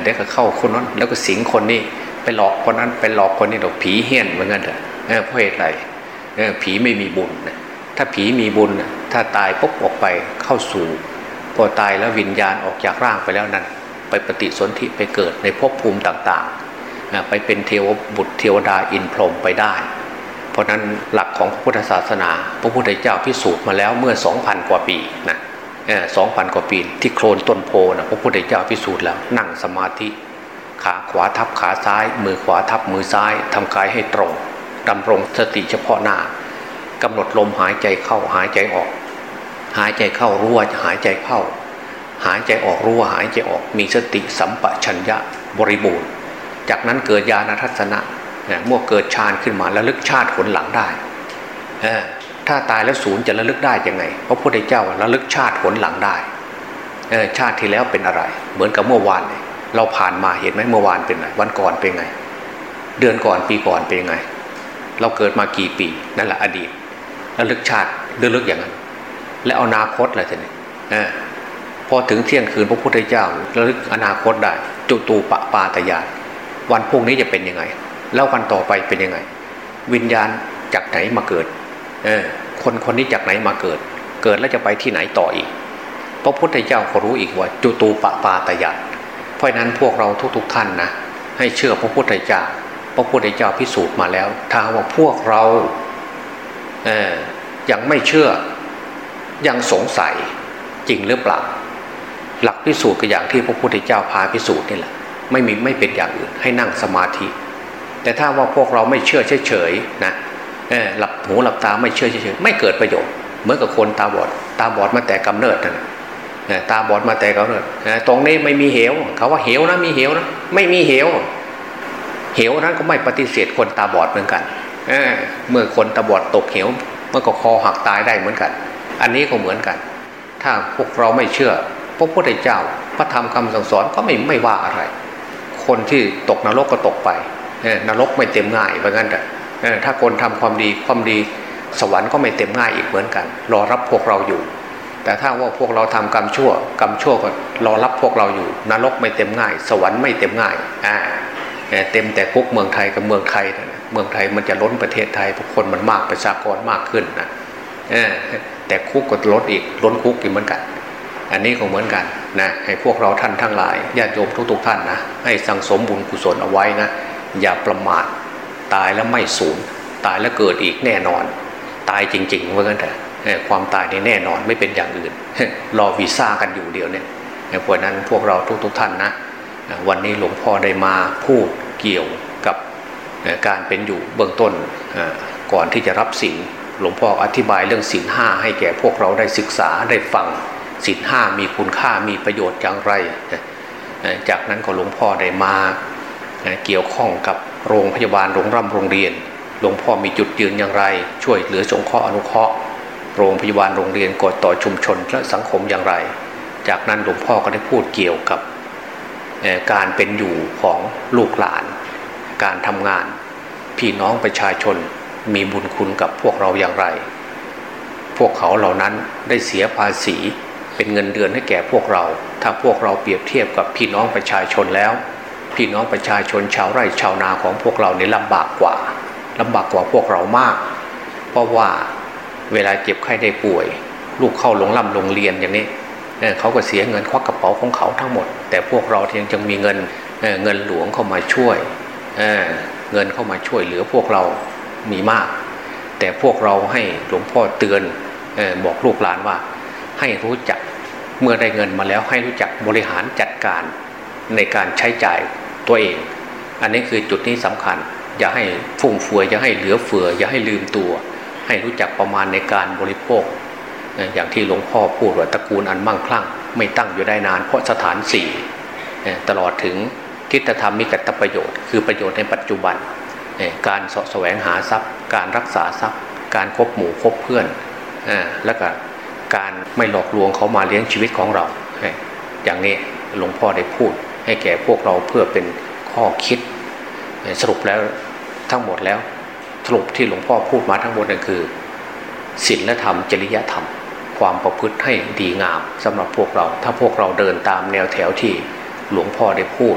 Speaker 1: เด็กก็เข้าคนนั้นแล้วก็สิงคนนี้ไปหลอกคนนั้นไปหลอกคนนี้ดอกผีเฮี้ยนเหมือนกันเถอะเพราะเหตุไรผีไม่มีบุญนะ ถ้าผีมีบุญถ้าตายปุ๊บออกไปเข้าสู่พอตายแล้ววิญญาณออกจากร่างไปแล้วนั้น ไปปฏิสนธิไปเกิดในภพภูมิต่างๆ ไปเป็นเทวบุตรเทวดาอินพรหมไปได้ เพราะนั้นหลักของพระพุทธศาสนา พระพุทธเจ้าพิสูจน์มาแล้วเมื่อ 2,000 กว่าปีนะสองพันกว่าปีที่โคลนต้นโพนะพระพุทธเจ้าพิสูจน์แล้วนั่งสมาธิ ขาขวาทับขาซ้าย มือขวาทับมือซ้ายทำกายให้ตรงดำรงสติเฉพาะหน้า กำหนดลมหายใจเข้าหายใจออก หายใจเข้ารู้ว่าหายใจเข้า หายใจออกรู้ว่าหายใจออก มีสติสัมปชัญญะบริบูรณ์ จากนั้นเกิดญาณทัศนะเมื่อเกิดฌานขึ้นมาแล้วลึกชาติผลหลังได้ถ้าตายแล้วศูนย์จะระลึกได้ยังไงพระพุทธเจ้าระลึกชาติผลหลังได้ชาติที่แล้วเป็นอะไร เหมือนกับเมื่อวานเราผ่านมาเห็นไหมเมื่อวานเป็นไงวันก่อนเป็นไง เดือนก่อนปีก่อนเป็นไง เราเกิดมากี่ปีนั่นแหละอดีต ระลึกชาติระลึกอย่างนั้น และอนาคตอะไรทีนี้พอถึงเที่ยงคืนพระพุทธเจ้าระลึกอนาคตได้ จุตูปปาตยานวันพรุ่งนี้จะเป็นยังไง แล้ววันต่อไปเป็นยังไง วิญญาณจากไหนมาเกิดเออคนคนนี้จากไหนมาเกิด เกิดแล้วจะไปที่ไหนต่ออีกพระพุทธเจ้าเขารู้อีกว่าจุตูปปาตยานเพราะนั้นพวกเราทุกๆทท่านนะให้เชื่อพระพุทธเจ้าพระพุทธเจ้าพิสูจน์มาแล้วถ้าว่าพวกเรา ยังไม่เชื่อยังสงสัยจริงหรือเปล่า หลักพิสูจน์ก็อย่างที่พระพุทธเจ้าพาพิสูจน์นี่แหละไม่มีไม่เป็นอย่างอื่นให้นั่งสมาธิ แต่ถ้าว่าพวกเราไม่เชื่อเฉยๆนะหลับหูหลับตาไม่เชื่อเฉยๆไม่เกิดประโยชน์เหมือนกับคนตาบอด ตาบอดมาแต่กำเนิดนั่นตาบอดมาแต่กำเนิดตรงนี้ไม่มีเหวเขาว่าเหวนะมีเหวนะไม่มีเหวเหวนั้นก็ไม่ปฏิเสธคนตาบอดเหมือนกัน เเมื่อคนตาบอดตกเหวมันก็คอหักตายได้เหมือนกัน อันนี้ก็เหมือนกัน ถ้าพวกเราไม่เชื่อพระพุทธเจ้า พระธรรมคำสั่งสอนก็ไม่ไม่ว่าอะไร คนที่ตกนรกก็ตกไปนรกไม่เต็มง่ายเหมือนกันแต่ถ้าคนทำความดีความดีสวรรค์ก็ไม่เต็มง่ายอีกเหมือนกัน รอรับพวกเราอยู่ แต่ถ้าว่าพวกเราทำกรรมชั่วกรรมชั่วก็รอรับพวกเราอยู่ นรกไม่เต็มง่าย สวรรค์ไม่เต็มง่ายอ่า เต็มแต่คุกเมืองไทยกับเมืองไทยเมืองไทยมันจะล้นประเทศไทยเพราะคนมันมากประชากรมากขึ้นนะแต่คุกก็ลดอีกล้นคุกอีกเหมือนกัน อันนี้ก็เหมือนกันนะให้พวกเราท่านทั้งหลายญาติโยมทุกๆท่านนะให้สั่งสมบุญกุศลเอาไว้นะอย่าประมาทตายแล้วไม่สูญตายแล้วเกิดอีกแน่นอน ตายจริงๆว่ากันเถอะความตายนี่แน่นอนไม่เป็นอย่างอื่น รอวีซ่ากันอยู่เดียวเนี่ยเพราะนั้นพวกเราทุกๆท่านนะ วันนี้หลวงพ่อได้มาพูดเกี่ยวกับการเป็นอยู่เบื้องต้นก่อนที่จะรับสินหลวงพ่ออธิบายเรื่องสินห้าให้แก่พวกเราได้ศึกษาได้ฟังสินห้ามีคุณค่ามีประโยชน์อย่างไร จากนั้นก็หลวงพ่อได้มาเกี่ยวข้องกับโรงพยาบาลโรงร่ำโรงเรียน หลวงพ่อมีจุดยืนอย่างไร ช่วยเหลือสงเคราะห์อนุเคราะห์โรงพยาบาลโรงเรียนกดต่อชุมชนและสังคมอย่างไร จากนั้นหลวงพ่อก็ได้พูดเกี่ยวกับ การเป็นอยู่ของลูกหลาน การทำงาน พี่น้องประชาชนมีบุญคุณกับพวกเราอย่างไร พวกเขาเหล่านั้นได้เสียภาษีเป็นเงินเดือนให้แก่พวกเรา ถ้าพวกเราเปรียบเทียบกับพี่น้องประชาชนแล้ว พี่น้องประชาชนชาวไร่ชาวนาของพวกเราเนี่ยลำบากกว่าลำบากกว่าพวกเรามาก เพราะว่าเวลาเจ็บไข้ได้ป่วย ลูกเข้าลงลำโรงเรียนอย่างนี้ เขาก็เสียเงินควักกระเป๋าของเขาทั้งหมด แต่พวกเรายังจะมีเงินเงินหลวงเข้ามาช่วยเเงินเข้ามาช่วยเหลือพวกเรามีมาก แต่พวกเราให้หลวงพ่อเตือนบอกลูกหลานว่า ให้รู้จักเมื่อได้เงินมาแล้วให้รู้จักบริหารจัดการในการใช้จ่ายตัวเอง อันนี้คือจุดนี้สำคัญ อย่าให้ฟุ่มเฟือยอย่าให้เหลือเฟือ อย่าให้ลืมตัว ให้รู้จักประมาณในการบริโภค อย่างที่หลวงพ่อพูดว่าตระกูลอันมั่งคลั่ง ไม่ตั้งอยู่ได้นาน เพราะสถานสี่ตลอดถึงทิฏฐธรรมมีกัตประโยชน์ คือประโยชน์ในปัจจุบัน การสะแสวงหาทรัพย์ การรักษาทรัพย์ การคบหมู่คบเพื่อนแล้วก็การไม่หลอกลวงเขามาเลี้ยงชีวิตของเรา อย่างนี้หลวงพ่อได้พูด ให้แก่พวกเราเพื่อเป็นข้อคิด สรุปแล้วทั้งหมดแล้วสรุปที่หลวงพ่อพูดมาทั้งหมดนั่นคือศีลธรรมจริยธรรม ความประพฤติให้ดีงามสำหรับพวกเรา ถ้าพวกเราเดินตามแนวแถวที่หลวงพ่อได้พูด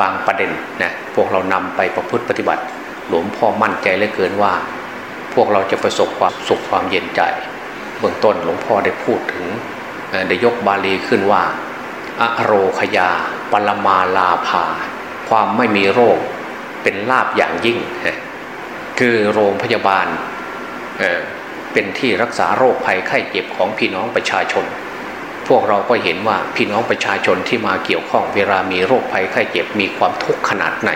Speaker 1: บางประเด็นนะพวกเรานำไปประพฤติปฏิบัติ หลวงพ่อมั่นใจเหลือเกินว่า พวกเราจะประสบความสุขความเย็นใจ เบื้องต้นหลวงพ่อได้พูดถึงได้ยกบาลีขึ้นว่าอโรคยา ปรมาลาภา ความไม่มีโรคเป็นลาบอย่างยิ่ง คือโรงพยาบาล เป็นที่รักษาโรคภัยไข้เจ็บของพี่น้องประชาชน พวกเราก็เห็นว่าพี่น้องประชาชนที่มาเกี่ยวข้องเวลามีโรคภัยไข้เจ็บมีความทุกข์ขนาดไหน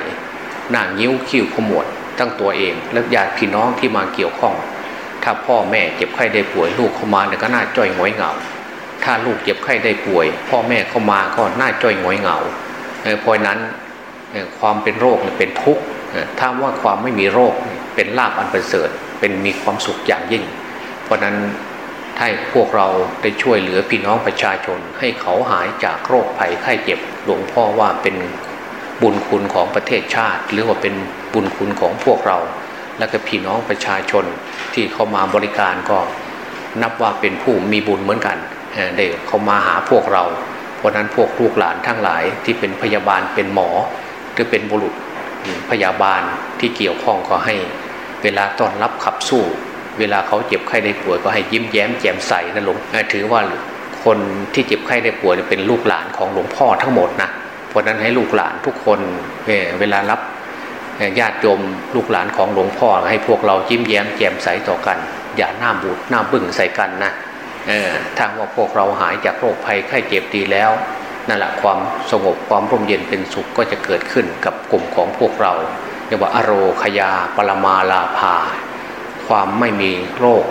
Speaker 1: หน้ายิ้วคิ้วขมวดทั้งตัวเองและญาติพี่น้องที่มาเกี่ยวข้อง ถ้าพ่อแม่เจ็บไข้ได้ป่วยลูกเข้ามาเนี่ยก็น่าจ้อยงอยเหงา ถ้าลูกเจ็บไข้ได้ป่วย พ่อแม่เข้ามาก็น่าจ้อยงอยเหงาเพราะนั้นความเป็นโรคเป็นทุกข์ถ้าว่าความไม่มีโรคเป็นลาบอันประเสริฐเป็นมีความสุขอย่างยิ่ง เพราะนั้นถ้าพวกเราได้ช่วยเหลือพี่น้องประชาชน ให้เขาหายจากโรคภัยไข้เจ็บ หลวงพ่อว่าเป็นบุญคุณของประเทศชาติ หรือว่าเป็นบุญคุณของพวกเรา และก็พี่น้องประชาชนที่เข้ามาบริการก็ นับว่าเป็นผู้มีบุญเหมือนกันได้เข้ามาหาพวกเรา เพราะนั้นพวกลูกหลานทั้งหลายที่เป็นพยาบาลเป็นหมอ หรือเป็นบุรุษพยาบาลที่เกี่ยวข้องก็ให้ เวลาต้อนรับขับสู้ เวลาเขาเจ็บไข้ได้ป่วยก็ให้ยิ้มแย้มแจ่มใสนะหลวงถือว่าคนที่เจ็บไข้ได้ป่วยเป็นลูกหลานของหลวงพ่อทั้งหมดนะเพราะนั้นให้ลูกหลานทุกคนเวลารับญาติโยมลูกหลานของหลวงพ่อให้พวกเรายิ้มแย้มแจ่มใสต่อกัน อย่าหน้าบูดหน้าบึ้งใส่กันนะถ้าว่าพวกเราหายจากโรคภัยไข้เจ็บดีแล้วนั่นแหละความสงบความร่มเย็นเป็นสุขก็จะเกิดขึ้นกับกลุ่มของพวกเราเรียกว่าอโรคยาปรมาลาภา ความไม่มีโรค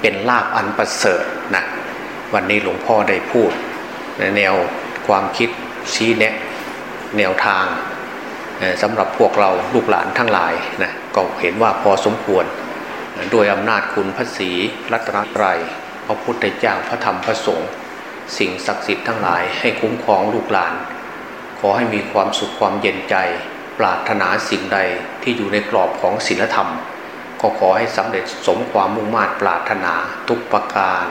Speaker 1: เป็นลาภอันประเสริฐนะวันนี้หลวงพ่อได้พูดในแนวความคิดชี้แนะแนวทางสำหรับพวกเราลูกหลานทั้งหลายนะก็เห็นว่าพอสมควรด้วยอำนาจคุณพระศรีรัตนตรัยพระพุทธเจ้าพระธรรมพระสงฆ์สิ่งศักดิ์สิทธิ์ทั้งหลายให้คุ้มครองลูกหลาน ขอให้มีความสุขความเย็นใจ ปรารถนาสิ่งใดที่อยู่ในกรอบของศีลธรรม ก็ขอให้สำเร็จสมความมุ่งมา่ปรารถนาทุกประการ